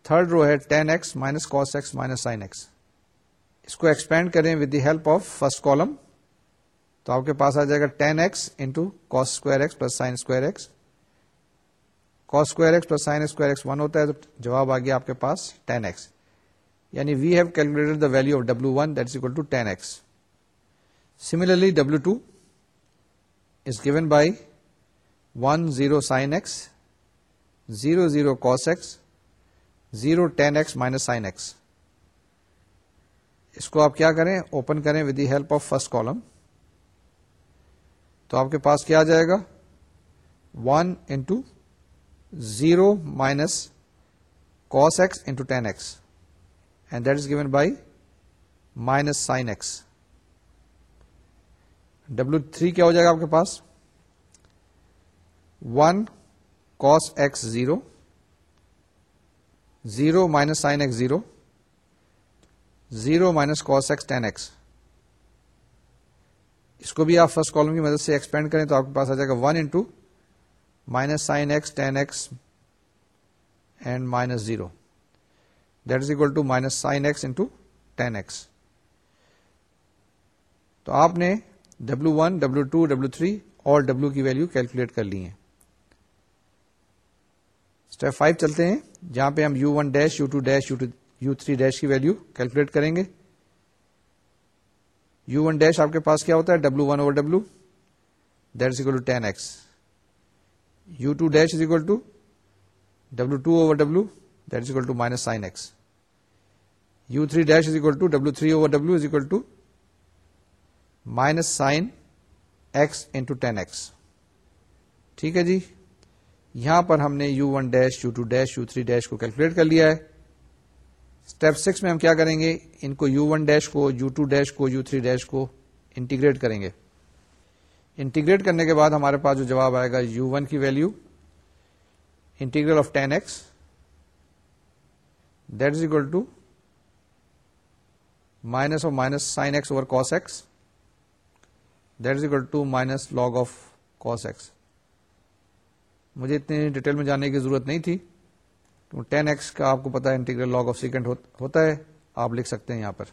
third row ہے tan x minus cos x minus sine x اس کو ایکسپینڈ کریں with the help of first column تو آپ کے پاس آ جائے گا tan x into cos square x plus sine square x. Cos square x plus sine square x one ہوتا ہے تو جواب آ گیا آپ کے پاس ٹین ایکس. یعنی we have calculated the value of W one that is equal to tan X. Similarly W two is given by one zero sine X zero zero cos X zero tan X minus sine X اس کو آپ کیا کریں؟ Open کریں with the help of first column تو آپ کے پاس کیا آ جائے گا؟ One into zero minus cos X into tan X and that is given by minus sine X W three کیا ہو جائے گا آپ کے پاس؟ One cos X zero zero minus sine X zero zero minus cos X tan X اس کو بھی آپ فرسٹ کالم کی مدد سے ایکسپینڈ کریں تو آپ کے پاس آ جائے گا one into minus sine X tan X and minus zero that is equal to minus sine X into tan X تو آپ نے W one W two W three اور ڈبلو کی ویلو کیلکولیٹ کر لی ہیں۔ اسٹیپ فائیو چلتے ہیں، جہاں پہ ہم U one dash U two dash U two U three dash کی ویلو کیلکولیٹ کریں گے۔ یو ون ڈیش آپ کے پاس کیا ہوتا ہے؟ W one over W, that is equal to tan X. U two dash is equal to, W two over W, that is equal to minus sine X. U three dash is equal to, W three over W is equal to minus sine X into tan X. ٹھیک ہے جی؟ یہاں پر ہم نے U one dash, U two dash, U three dash کو calculate کر لیا ہے۔ اسٹیپ سکس میں ہم کیا کریں گے؟ ان کو یو ون ڈیش کو یو ٹو ڈیش کو یو تھری ڈیش کو انٹیگریٹ کریں گے۔ انٹیگریٹ کرنے کے بعد ہمارے پاس جو جواب آئے گا یو ون کی value integral of tan X that is equal to minus of minus sine X over cos X that is equal to minus log of cos X مجھے اتنی ڈیٹیل میں جانے کی ضرورت نہیں تھی۔ ٹین ایکس کا آپ کو پتا ہے انٹیگریل لاگ آف سیکنڈ ہوتا ہے، آپ لکھ سکتے ہیں یہاں پر۔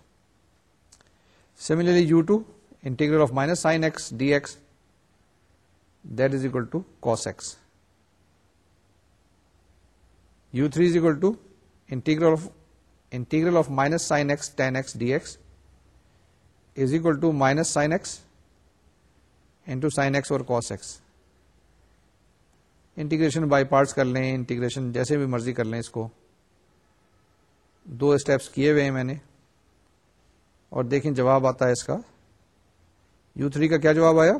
Similarly U two integral of minus sine X D X that is equal to cos X U three is equal to integral of integral of minus sine X tan X D X is equal to minus sine X into sine X اور cos X integration by parts کر لیں، integration جیسے بھی مرضی کر لیں اس کو۔ دو steps کیے ہوئے ہیں میں نے۔ اور دیکھیں جواب آتا ہے اس کا۔ یو تھری کا کیا جواب آیا؟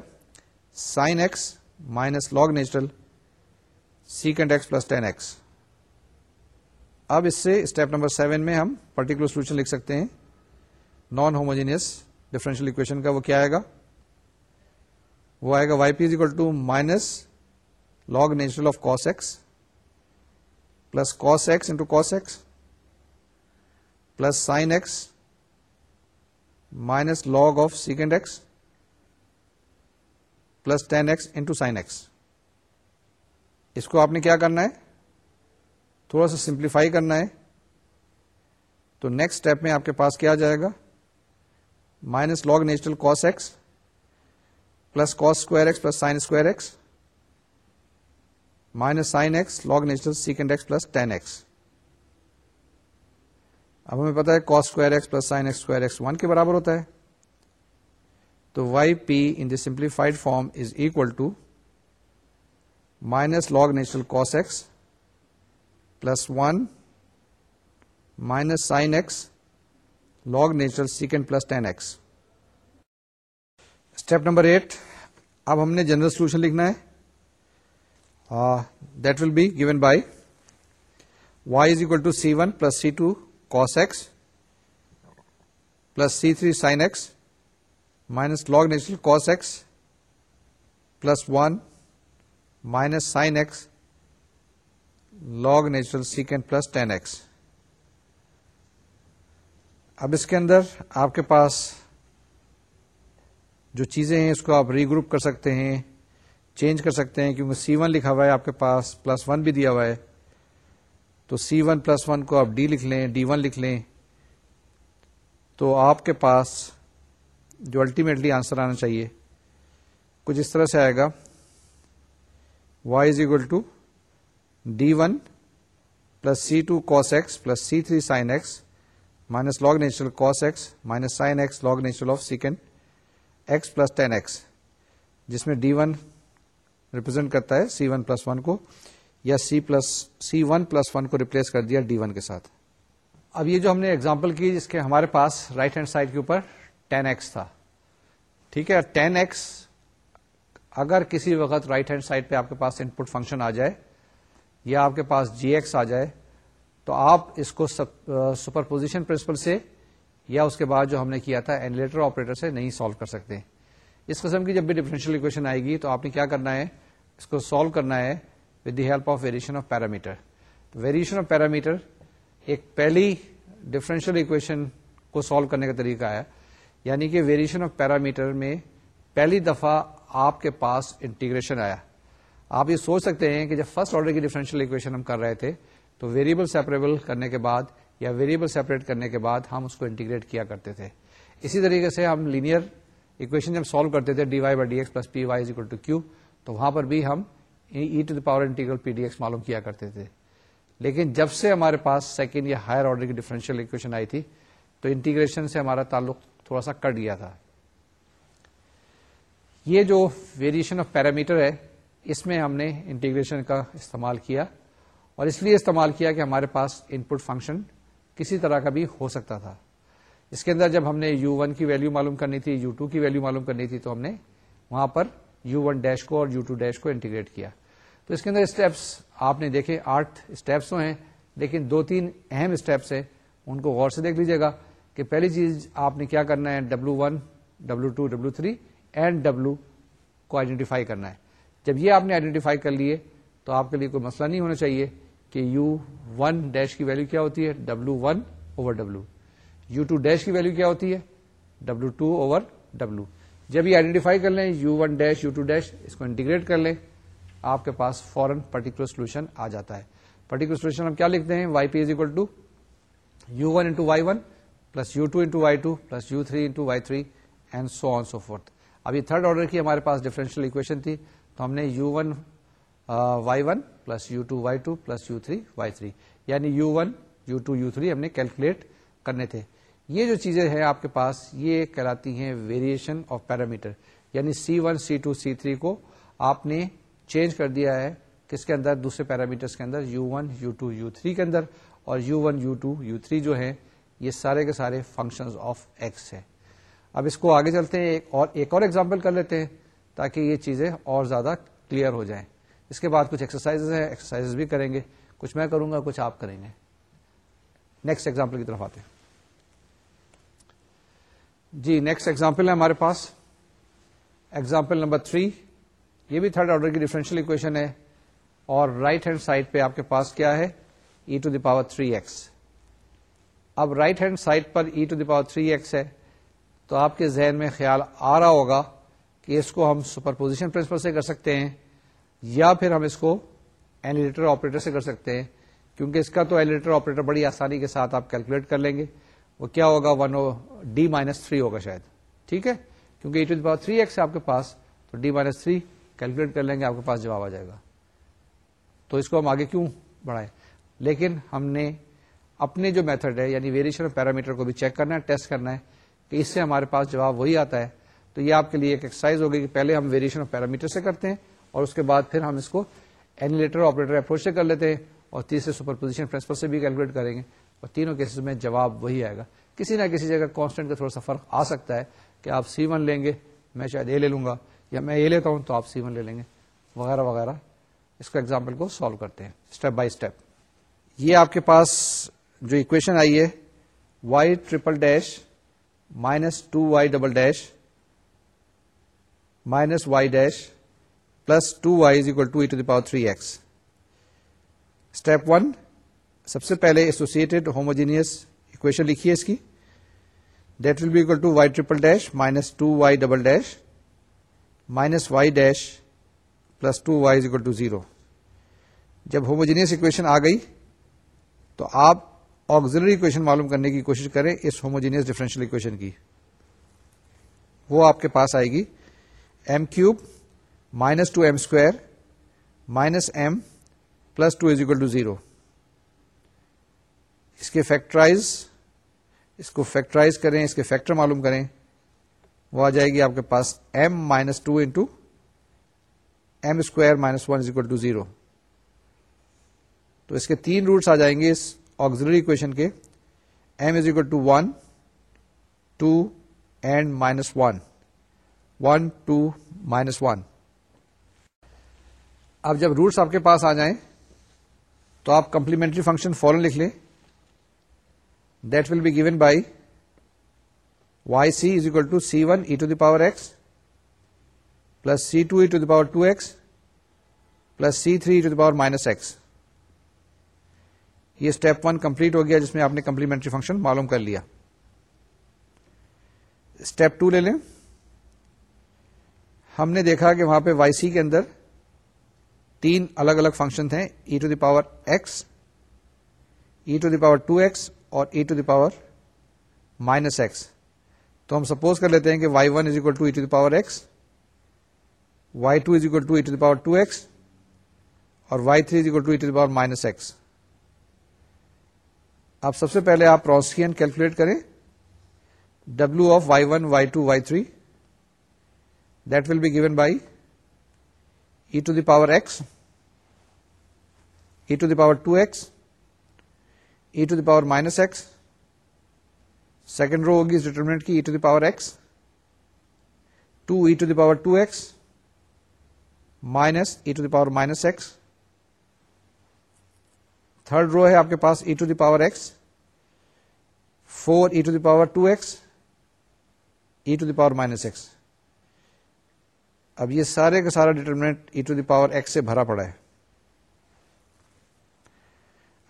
Sine X minus log natural second X plus tan X اب اس سے اسٹیپ نمبر سیون میں ہم پرٹیکولر سولوشن لکھ سکتے ہیں۔ نان ہوموجینئس ڈفرینشیل اکویشن کا وہ کیا آئے گا؟ وہ آئے گا Y P is equal to minus log natural of cos X plus cos X into cos X plus sine X minus log of second X plus tan X into sine X اس کو آپ نے کیا کرنا ہے تھوڑا سا simplify کرنا ہے تو نیکسٹ اسٹیپ میں آپ کے پاس کیا جائے گا minus log natural cos X plus cos square X plus sine square X minus sine X log natural second X plus tan X اب ہمیں پتا ہے cos square X plus sine X square X one کے برابر ہوتا ہے. تو Y P in the simplified form is equal to minus log natural cos X plus one minus sine X log natural second plus tan X step number eight اب ہم نے general solution لکھنا ہے. That will be given by Y is equal to C one plus C two cos X plus C three sine X minus log natural cos X plus one minus sine X log natural second plus tan X اب اس کے اندر آپ کے پاس جو چیزیں ہیں، اس کو آپ ری گروپ کر سکتے ہیں۔ چینج کر سکتے ہیں کیونکہ سی ون لکھا ہوا ہے، آپ کے پاس پلس ون بھی دیا ہوا ہے۔ تو سی ون پلس ون کو آپ ڈی لکھ لیں ڈی ون لکھ لیں۔ تو آپ کے پاس جو الٹیمیٹلی آنسر آنا چاہیے، کچھ اس طرح سے آئے گا۔ Y is equal to D one plus C two cos X plus C three sine X minus log natural cos X minus sine X log natural of second X plus tan X جس میں d one represent کرتا ہے c one plus one کو یا C plus C one plus one کو replace کر دیا d one کے ساتھ۔ اب یہ جو ہم نے اگزامپل کی جس کے ہمارے پاس رائٹ ہینڈ سائڈ کے اوپر ٹین ایکس تھا۔ ٹھیک ہے ٹین ایکس اگر کسی وقت رائٹ ہینڈ سائڈ پہ آپ کے پاس ان پٹ فنکشن آ جائے یا آپ کے پاس جی ایکس آ جائے تو آپ اس کو سپر پوزیشن پرنسپل سے یا اس کے بعد جو ہم نے کیا تھا اینیلیٹر آپریٹر سے نہیں سالو کر سکتے۔ اس قسم کی جب بھی ڈفرینشیل اکویشن آئے گی تو آپ نے کیا کرنا ہے؟ اس کو سالو کرنا ہے with the help of variation of parameter variation of parameter ایک پہلی ڈفرینشیل اکویشن کو سالو کرنے کا طریقہ ہے۔ یعنی کہ ویریشن آف پیرامیٹر میں پہلی دفعہ آپ کے پاس انٹیگریشن آیا۔ آپ یہ سوچ سکتے ہیں کہ جب فرسٹ آرڈر کی ڈیفرنشیل اکویشن ہم کر رہے تھے تو ویریبل سیپریبل کرنے کے بعد یا ویریبل سیپریٹ کرنے کے بعد ہم اس کو انٹیگریٹ کیا کرتے تھے۔ اسی طریقے سے ہم لینئر اکویشن جب سالو کرتے تھے D Y by D X plus P Y equal to Q تو وہاں پر بھی ہم E to the power integral P D X معلوم کیا کرتے تھے۔ لیکن جب سے ہمارے پاس سیکنڈ یا ہائر آرڈر کی ڈیفرنشیل اکویشن آئی تھی، تو انٹیگریشن سے ہمارا تعلق تھوڑا سا کٹ گیا تھا۔ یہ جو ویریشن آف پیرامیٹر ہے، اس میں ہم نے انٹیگریشن کا استعمال کیا اور اس لیے استعمال کیا کہ ہمارے پاس ان پٹ فنکشن کسی طرح کا بھی ہو سکتا تھا۔ اس کے اندر جب ہم نے یو ون کی ویلو معلوم کرنی تھی یو ٹو کی ویلو معلوم کرنی تھی، تو ہم نے وہاں پر یو ون ڈیش کو اور یو ٹو ڈیش کو انٹیگریٹ کیا۔ تو اس کے اندر اسٹیپس آپ نے دیکھے، آٹھ اسٹیپس تو ہیں، لیکن دو تین اہم اسٹیپس ہیں۔ ان کو غور سے دیکھ لیجیے گا کہ پہلی چیز آپ نے کیا کرنا ہے W one W two W three and W کو آئیڈینٹیفائی کرنا ہے۔ جب یہ آپ نے آئیڈینٹیفائی کر لیے، تو آپ کے لیے کوئی مسئلہ نہیں ہونا چاہیے کہ یو ون ڈیش کی ویلو کیا ہوتی ہے W one over W U two dash کی ویلو کیا ہوتی ہے؟ ڈبلو ٹو اوور ڈبلو جب یہ آئیڈینٹیفائی کر لیں U one dash U two dash اس کو انٹیگریٹ کر لیں، آپ کے پاس فورن پرٹیکولر سولوشن آ جاتا ہے۔ پرٹیکولر سولوشن ہم کیا لکھتے ہیں؟ Y P is equal to U one into Y one plus U two into Y two plus U three into Y three and so on so forth ابھی third order کی ہمارے پاس differential equation تھی، تو ہم نے U one Y one plus U two Y two plus U three Y three یعنی U one U two U three ہم نے کیلکولیٹ کرنے تھے۔ یہ جو چیزیں ہیں آپ کے پاس، یہ کہلاتی ہیں ویریشن آف پیرامیٹر یعنی C one C two C three کو آپ نے چینج کر دیا ہے کس کے اندر؟ دوسرے پیرامیٹرس کے اندر U one U two U three کے اندر، اور U one U two U three جو ہے یہ سارے کے سارے فنکشن آف ایکس ہے اب اس کو آگے چلتے ہیں، ایک اور ایک اور ایگزامپل کر لیتے ہیں تاکہ یہ چیزیں اور زیادہ کلیئر ہو جائیں۔ اس کے بعد کچھ ایکسرسائز ہیں ایکسرسائز بھی کریں گے۔ کچھ میں کروں گا، کچھ آپ کریں گے۔ نیکسٹ ایگزامپل کی طرف آتے ہیں۔ جی نیکسٹ ایگزامپل ہے ہمارے پاس۔ ایگزامپل نمبر تھری یہ بھی تھرڈ آرڈر کی ڈیفرنشیل اکویشن ہے۔ اور رائٹ ہینڈ سائڈ پہ آپ کے پاس کیا ہے؟ E to the power three X اب right hand side per E to the power three X ہے۔ تو آپ کے ذہن میں خیال آ رہا ہوگا کہ اس کو ہم سپر پوزیشن پرنسپل سے کر سکتے ہیں، یا پھر ہم اس کو اینیلیٹر آپریٹر سے کر سکتے ہیں۔ کیونکہ اس کا تو اینیلیٹر آپریٹر بڑی آسانی کے ساتھ آپ کیلکولیٹ کر لیں گے۔ وہ کیا ہوگا؟ One O D minus three ہوگا شاید. ٹھیک ہے؟ کیونکہ E to the power three X ہے آپ کے پاس، تو ڈی مائنس تھری کیلکولیٹ کر لیں گے، آپ کے پاس جواب آ جائے گا. تو اس کو ہم آگے کیوں بڑھائیں؟ لیکن ہم نے اپنے جو میتھڈ ہے یعنی ویریشن پیرامیٹر کو بھی چیک کرنا ہے ٹیسٹ کرنا ہے کہ اس سے ہمارے پاس جواب وہی آتا ہے۔ تو یہ آپ کے لیے ایک ایکسرسائز ہوگی کہ پہلے ہم ویریشن آف پیرامیٹر سے کرتے ہیں اور اس کے بعد پھر ہم اس کو اینیلیٹر آپریٹر اپروچ سے کر لیتے ہیں اور تیسرے سپر پوزیشن پرنسپل سے بھی کیلکولیٹ کریں گے۔ اور تینوں کیسز میں جواب وہی آئے گا۔ کسی نہ کسی جگہ کانسٹنٹ کا تھوڑا سا فرق آ سکتا ہے کہ آپ سی ون لیں گے، میں شاید اے لے لوں گا، یا میں اے لیتا ہوں تو آپ سی ون لے لیں گے، وغیرہ وغیرہ۔ اس کو ایگزامپل کو سالو کرتے ہیں اسٹیپ بائی اسٹیپ یہ آپ کے پاس جو اکویشن آئی ہے Y triple dash minus two Y double dash minus Y dash plus two Y is equal to E to the power three X step one سب سے پہلے ایسوسیٹڈ ہوموجینئس اکویشن لکھیے اس کی. That will be equal to Y triple dash minus two Y double dash minus Y dash plus two Y is equal to zero جب homogeneous equation آ گئی تو آپ آگزلری اکویشن معلوم کرنے کی کوشش کریں اس ہوموجینئس ڈیفرنشیل اکویشن کی. وہ آپ کے پاس آئے گی. M cube minus two M square minus M plus two is equal to zero اس کے فیکٹرائز اس کو فیکٹرائز کریں، اس کے فیکٹر معلوم کریں، وہ آ جائے گی آپ کے پاس M minus two into M square minus one is equal to zero تو اس کے تین روٹس آ جائیں گے اس آگزری اکویشن کے. M is equal to one two and minus one one two minus one اب جب روٹس آپ کے پاس آ جائیں تو آپ کمپلیمنٹری فنکشن فورن لکھ لیں. That will be given by Y C is equal to C one E to the power X plus C two E to the power two X plus C three E to the power minus X یہ step one complete ہو گیا جس میں آپ نے complementary function معلوم کر لیا۔ اسٹیپ ٹو لے لیں۔ ہم نے دیکھا کہ وہاں پہ وائی سی کے اندر تین الگ الگ فنکشن تھے E to the power X E to the power two X اور E to the power minus X تو ہم سپوز کر لیتے ہیں کہ Y one is equal to E to the power X Y two is equal to E to the power two X اور Y three is equal to E to the power minus X اب سب سے پہلے آپ Wronskian calculate کریں. W of y one y two y three that will be given by e to the power x e to the power two x e to the power minus x second row ہوگی اس determinant کی e to the power x two e to the power two x minus e to the power minus x third row ہے آپ کے پاس e to the power x four e to the power two x e to the power minus x اب یہ سارے کا سارا determinant e to the power x سے بھرا پڑا ہے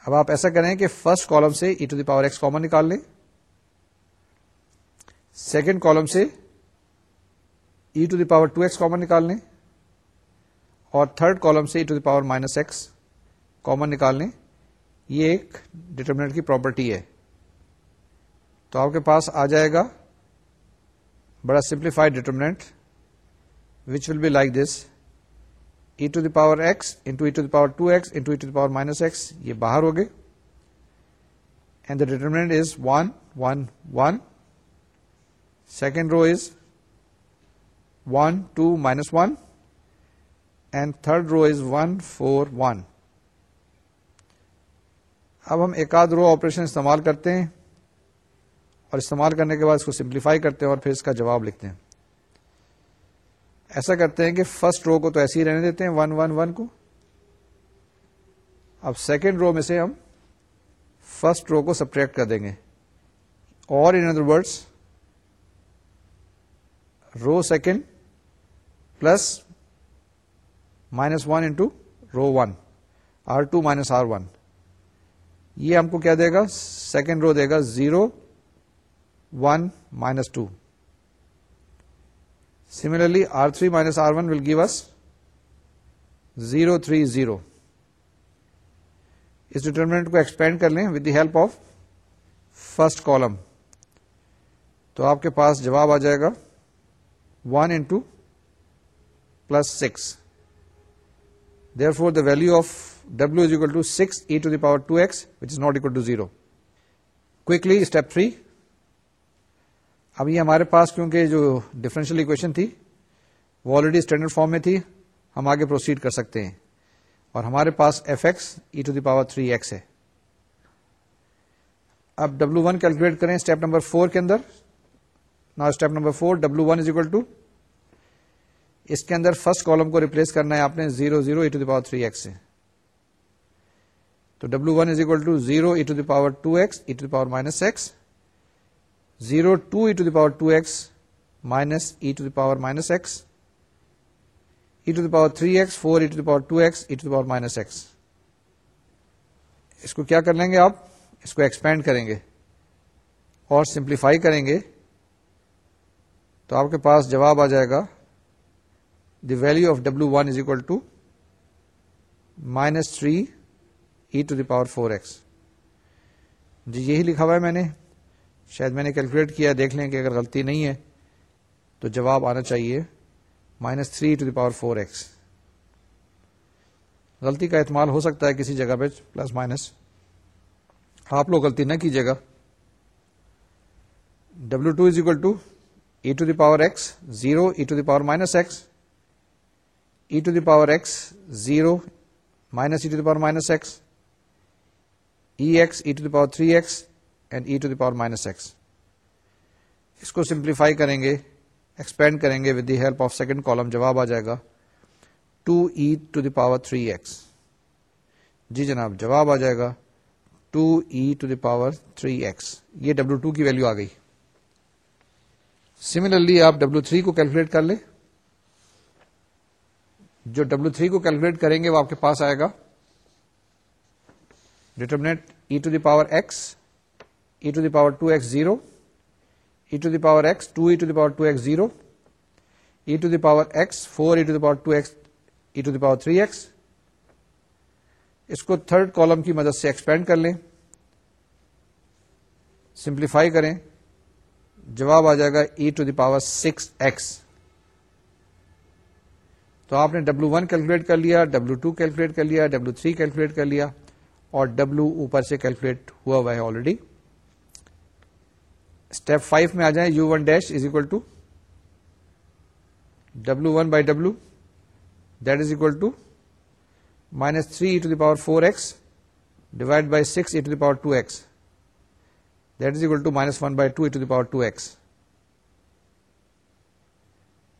اب آپ ایسا کریں کہ فرسٹ کالم سے e to the power x common نکال لیں۔ سیکنڈ کالم سے e to the power two x common نکال لیں۔ اور تھرڈ کالم سے e to the power minus x common نکال لیں۔ یہ ایک ڈیٹرمنٹ کی پراپرٹی ہے۔ تو آپ کے پاس آ جائے گا بڑا simplified determinant which will be like this e to the power x into e to the power two x into e to the power minus x یہ باہر ہو گئے. And the determinant is one one one second row is one two minus one and third row is one four one اب ہم ایک آدھ رو operation استعمال کرتے ہیں اور استعمال کرنے کے بعد اس کو سمپلیفائی کرتے ہیں اور پھر اس کا جواب لکھتے ہیں. ایسا کرتے ہیں کہ فرسٹ رو کو تو ایسے ہی رہنے دیتے ہیں ون ون ون کو۔ اب سیکنڈ رو میں سے ہم فرسٹ رو کو سپریکٹ کر دیں گے۔ اور in other words row second plus minus one into row one r two minus r one یہ ہم کو کیا دے گا؟ سیکنڈ رو دے گا zero one minus two similarly r three minus r one will give us zero three zero us determinant کو expand کر لیں with the help of first column تو آپ کے پاس جواب آ جائے گا one into plus six therefore the value of W is equal to six e to the power two x which is not equal to zero quickly step three اب یہ ہمارے پاس کیونکہ جو ڈفرینشیل اکویشن تھی، وہ آلریڈی اسٹینڈرڈ فارم میں تھی، ہم آگے پروسیڈ کر سکتے ہیں۔ اور ہمارے پاس f x e to the power three x ہے۔ اب ڈبلو ون کیلکولیٹ کریں اسٹیپ نمبر فور کے اندر۔ نا step number four W one is equal to اس کے اندر فرسٹ کالم کو ریپلیس کرنا ہے آپ نے zero zero e to the power three x سے۔ تو W one is equal to zero e to the power two x e to the power minus x zero two e to the power two x minus e to the power minus x, e to the power three x, four e to the power two x, e to the power minus x. اس کو کیا کر لیں گے آپ؟ اس کو expand کریں گے اور سمپلیفائی کریں گے تو آپ کے پاس جواب آ جائے گا، the value of W one is equal to minus three e to the power four x. جی یہی لکھا ہوا ہے میں نے۔ شاید میں نے کیلکولیٹ کیا، دیکھ لیں کہ اگر غلطی نہیں ہے تو جواب آنا چاہیے minus three to the power four x. غلطی کا احتمال ہو سکتا ہے کسی جگہ پہ، پلس مائنس۔ آپ لوگ غلطی نہ کیجیے گا۔ W two is equal to e to the power x, zero e to the power minus x. E to the power x, zero minus e to the power minus x. E x, e to the power three x. And e to the power minus x اس کو simplify کریں گے expand کریں گے with the help of second column جواب آ جائے گا two e to the power three x جی جناب، جواب آ جائے گا two e to the power three x یہ ڈبلو ٹو کی ویلو آ گئی. سملرلی آپ ڈبلو تھری کو کیلکولیٹ کر لیں. جو ڈبلو تھری کو کیلکولیٹ کریں گے وہ آپ کے پاس آئے گا. Determinant e to the power x e to the power two x zero e to the power x two e to the power two x zero e to the power x four e to the power two x e to the power three x اس کو third column کی مدد سے expand کر لیں simplify کریں جواب آ جائے گا e to the power six x تو آپ نے ڈبلو ون کیلکولیٹ کر لیا ڈبلو ٹو کیلکولیٹ کر لیا ڈبلو تھری کیلکولیٹ کر لیا اور ڈبلو اوپر سے کیلکولیٹ ہوا ہوا ہے آلریڈی اسٹیپ فائیو میں آ جائیں u one dash is equal to W one by W that is equal to minus three e to the power four x divide by six e to the power two x that is equal to minus one by two e to the power two x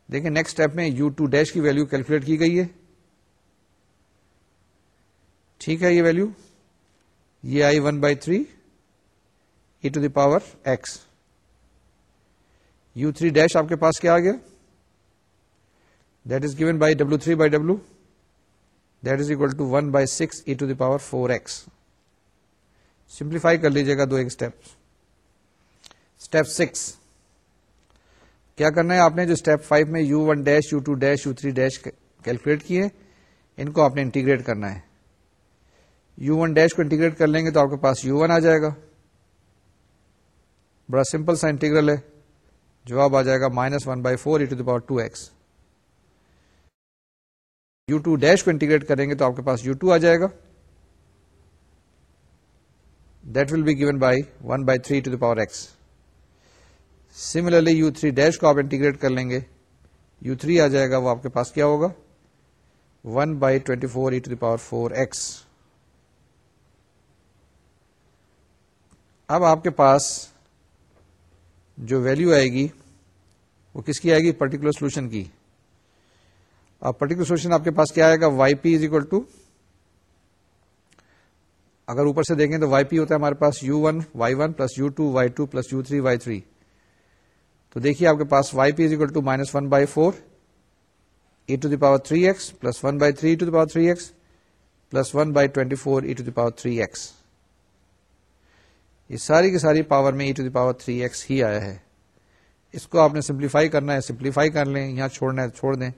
دیکھیں next step میں you two dash کی value calculate کی گئی ہے. ٹھیک ہے یہ value یہ آئی one by three e to the power x u three dash آپ کے پاس کیا آ گیا؟ That is given by W three by W that is equal to one by six e to the power four x simplify کر لیجیے گا دو ایک اسٹیپ اسٹیپ سکس کیا کرنا ہے؟ آپ نے جو اسٹیپ فائیو میں u one dash, u two dash, u three dash calculate کیے، ان کو آپ نے انٹیگریٹ کرنا ہے۔ یو ون ڈیش کو انٹیگریٹ کر لیں گے تو آپ کے پاس یو ون آ جائے گا۔ بڑا سمپل سا انٹیگرل ہے۔ جواب آ جائے گا minus one by four e to the power two x u two dash کو انٹیگریٹ کریں گے تو آپ کے پاس یو ٹو آ جائے گا. That will be given by one by three to the power x similarly u three dash کو آپ انٹیگریٹ کر لیں گے. یو تھری آ جائے گا، وہ آپ کے پاس کیا ہوگا؟ One by twenty four e to the power four x اب آپ کے پاس جو ویلو آئے گی، وہ کس کی آئے گی? پرٹیکولر سولوشن کی. اب پرٹیکولر سولوشن آپ کے پاس کیا آئے گا? Y p is equal to اگر اوپر سے دیکھیں تو وائی پی ہوتا ہے ہمارے پاس u one y one plus u two y two plus u three y three تو دیکھیے آپ کے پاس y p is equal to minus one by four e to the power three x plus one by three to the power three x plus one by twenty four e to the power three x یہ ساری کی ساری power میں e to the power three x ہی آیا ہے۔ اس کو آپ نے سمپلیفائی کرنا ہے سمپلیفائی کر لیں، یہاں چھوڑنا ہے، چھوڑ دیں۔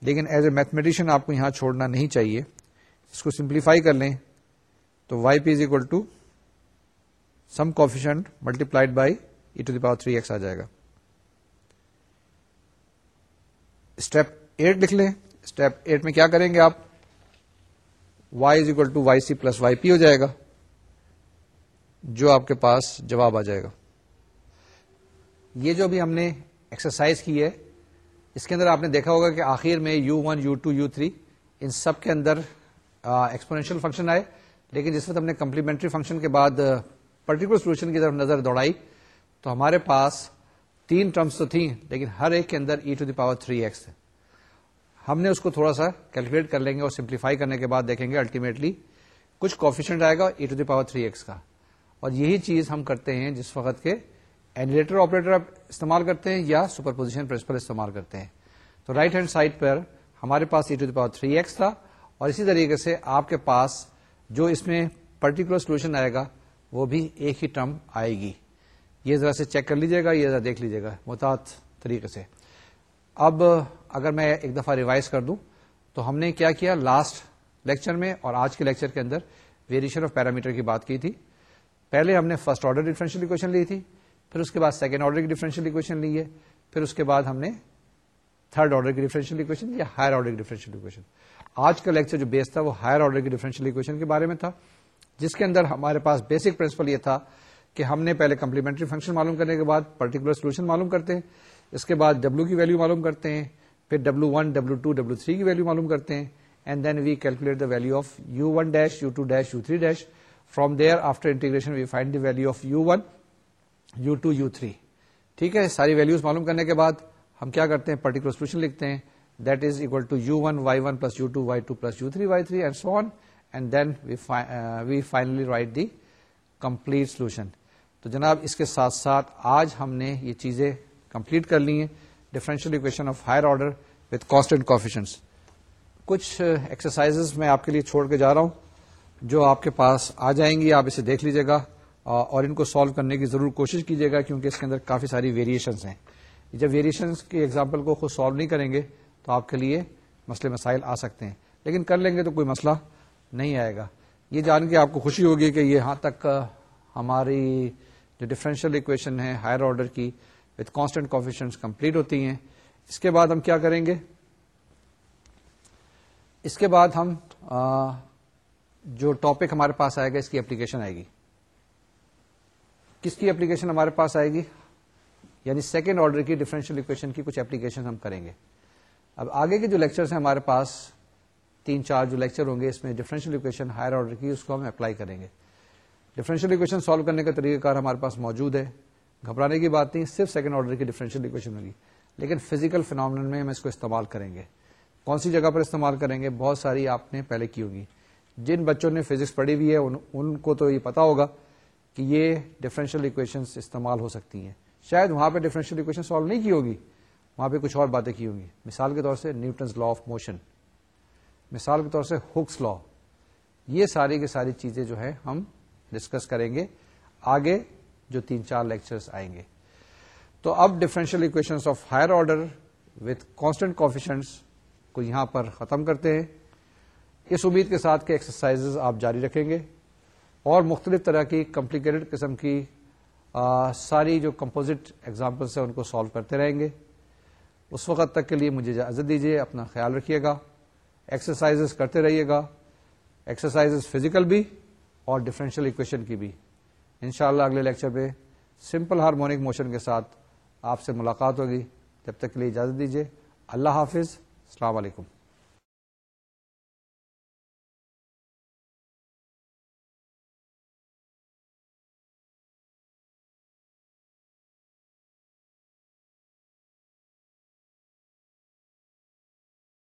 لیکن ایز اے میتھمیٹیشین آپ کو یہاں چھوڑنا نہیں چاہیے۔ اس کو سمپلیفائی کر لیں۔ تو y p is equal to some coefficient multiplied by e to the power three x آ جائے گا۔ اسٹیپ ایٹ لکھ لیں۔ اسٹیپ ایٹ میں کیا کریں گے آپ؟ Y is equal to y c plus y p ہو جائے گا۔ جو آپ کے پاس جواب آ جائے گا۔ یہ جو بھی ہم نے ایکسرسائز کی ہے، اس کے اندر آپ نے دیکھا ہوگا کہ آخر میں u one, u two, u three, ان سب کے اندر ایکسپونینشیل فنکشن آئے۔ لیکن جس وقت ہم نے کمپلیمنٹری فنکشن کے بعد پرٹیکولر سولوشن کی طرف نظر دوڑائی، تو ہمارے پاس تین ٹرمس تو تھیں، لیکن ہر ایک کے اندر e to the power three x ہم نے اس کو تھوڑا سا کیلکولیٹ کر لیں گے اور سمپلیفائی کرنے کے بعد دیکھیں گے الٹیمیٹلی کچھ کوفیشنٹ آئے گا e to the power three x کا۔ اور یہی چیز ہم کرتے ہیں جس وقت کے اینیلیٹر آپریٹر آپ استعمال کرتے ہیں یا سپر پوزیشن پرنسپل استعمال کرتے ہیں۔ تو رائٹ ہینڈ سائڈ پر ہمارے پاس e to the power three x تھا اور اسی طریقے سے آپ کے پاس جو اس میں پرٹیکولر سولوشن آئے گا وہ بھی ایک ہی ٹرم آئے گی۔ یہ ذرا سے چیک کر لیجیے گا، یہ ذرا دیکھ لیجیے گا، محتاط طریقے سے۔ اب اگر میں ایک دفعہ ریوائز کر دوں تو ہم نے کیا کیا؟ لاسٹ لیکچر میں اور آج کے لیکچر کے اندر ویریشن آف پیرامیٹر کی بات کی تھی۔ پہلے ہم نے فرسٹ آرڈر ڈیفرنشیل اکویشن لی تھی، پھر اس کے بعد سیکنڈ آرڈر کی ڈیفرنشیل اکویشن لی ہے، پھر اس کے بعد ہم نے تھرڈ آرڈر کی ڈیفرنشیل اکویشن یا ہائر آرڈر کی ڈیفرنشیل اکویشن آج کا لیکچر جو بیس تھا وہ ہائر آرڈر کی ڈیفرنشیل اکویشن کے بارے میں تھا، جس کے اندر ہمارے پاس بیسک پرنسپل یہ تھا کہ ہم نے پہلے کمپلیمنٹری فنکشن معلوم کرنے کے بعد پرٹیکولر سولوشن معلوم کرتے ہیں، اس کے بعد ڈبلو کی ویلو معلوم کرتے ہیں، پھر W one W two W three کی ویلو معلوم کرتے ہیں and then we calculate the value of u one dash u two dash u three dash from there after integration we find the value of u one u two u three ٹھیک ہے؟ ساری values معلوم کرنے کے بعد ہم کیا کرتے ہیں؟ پرٹیکولر سولوشن لکھتے ہیں. That is equal to u one y one plus u two y two plus u three y three and so on and then we finally write the complete solution تو جناب، اس کے ساتھ ساتھ آج ہم نے یہ چیزیں کمپلیٹ کر لی ہیں. Differential equation of higher order with constant coefficients کچھ uh, ایکسرسائز میں آپ کے لیے چھوڑ کے جا رہا ہوں. جو آپ کے پاس آ جائیں گی، آپ اسے دیکھ لیجیے گا اور ان کو سالو کرنے کی ضرور کوشش کیجیے گا کیونکہ اس کے اندر کافی ساری ویریشنس ہیں۔ جب ویریشنس کی ایگزامپل کو خود سالو نہیں کریں گے، تو آپ کے لیے مسئلے مسائل آ سکتے ہیں۔ لیکن کر لیں گے تو کوئی مسئلہ نہیں آئے گا۔ یہ جان کے آپ کو خوشی ہوگی کہ یہاں تک ہماری جو ڈفرینشیل اکویشن ہے ہائر آرڈر کی وتھ کانسٹنٹ کوفیشنس کمپلیٹ ہوتی ہیں۔ اس کے بعد ہم کیا کریں گے؟ اس کے بعد ہم جو ٹاپک ہمارے پاس آئے گا، اس کی اپلیکیشن آئے گی۔ کس کی اپلیکیشن ہمارے پاس آئے گی؟ یعنی سیکنڈ آرڈر کی ڈفرینشیل اکویشن کی کچھ اپلیکیشن ہم کریں گے۔ اب آگے کے جو لیکچرس ہیں ہمارے پاس، تین چار جو لیکچر ہوں گے، اس میں ڈفرینشیل اکویشن ہائر آرڈر کی، اس کو ہم اپلائی کریں گے۔ ڈفرینشیل اکویشن سالو کرنے کا طریقہ کار ہمارے پاس موجود ہے۔ گھبرانے کی بات نہیں، صرف سیکنڈ آرڈر کی ڈفرینشیل اکویشن ہوگی۔ لیکن فزیکل فینامن میں ہم اس کو استعمال کریں گے۔ کون سی جگہ پر استعمال کریں گے؟ بہت ساری آپ نے پہلے کی ہوگی۔ جن بچوں نے فزکس پڑھی ہوئی ہے ان, ان کو تو یہ پتا ہوگا کہ یہ ڈفرینشیل اکویشن استعمال ہو سکتی ہیں۔ شاید وہاں پہ ڈفرینشیل اکویشن سالو نہیں کی ہوگی وہاں پہ کچھ اور باتیں کی ہوں گی۔ مثال کے طور سے نیوٹنز لا آف موشن۔ مثال کے طور سے ہکس لا۔ یہ ساری کی ساری چیزیں جو ہے ہم ڈسکس کریں گے۔ آگے جو تین چار لیکچرز آئیں گے۔ تو اب differential equation of higher order with constant coefficients کو یہاں پر ختم کرتے ہیں۔ اس امید کے ساتھ کہ ایکسرسائز آپ جاری رکھیں گے اور مختلف طرح کی کمپلیکیٹڈ قسم کی آ, ساری جو کمپوزٹ ایگزامپلس ہیں ان کو سالو کرتے رہیں گے۔ اس وقت تک کے لیے مجھے اجازت دیجیے اپنا خیال رکھیے گا۔ ایکسرسائز کرتے رہیے گا۔ ایکسرسائز فزیکل بھی اور ڈفرینشیل اکویشن کی بھی۔ انشاءاللہ اگلے لیکچر پہ سمپل ہارمونک موشن کے ساتھ آپ سے ملاقات ہوگی۔ جب تک کے لیے اجازت دیجیے اللہ حافظ۔ السلام علیکم۔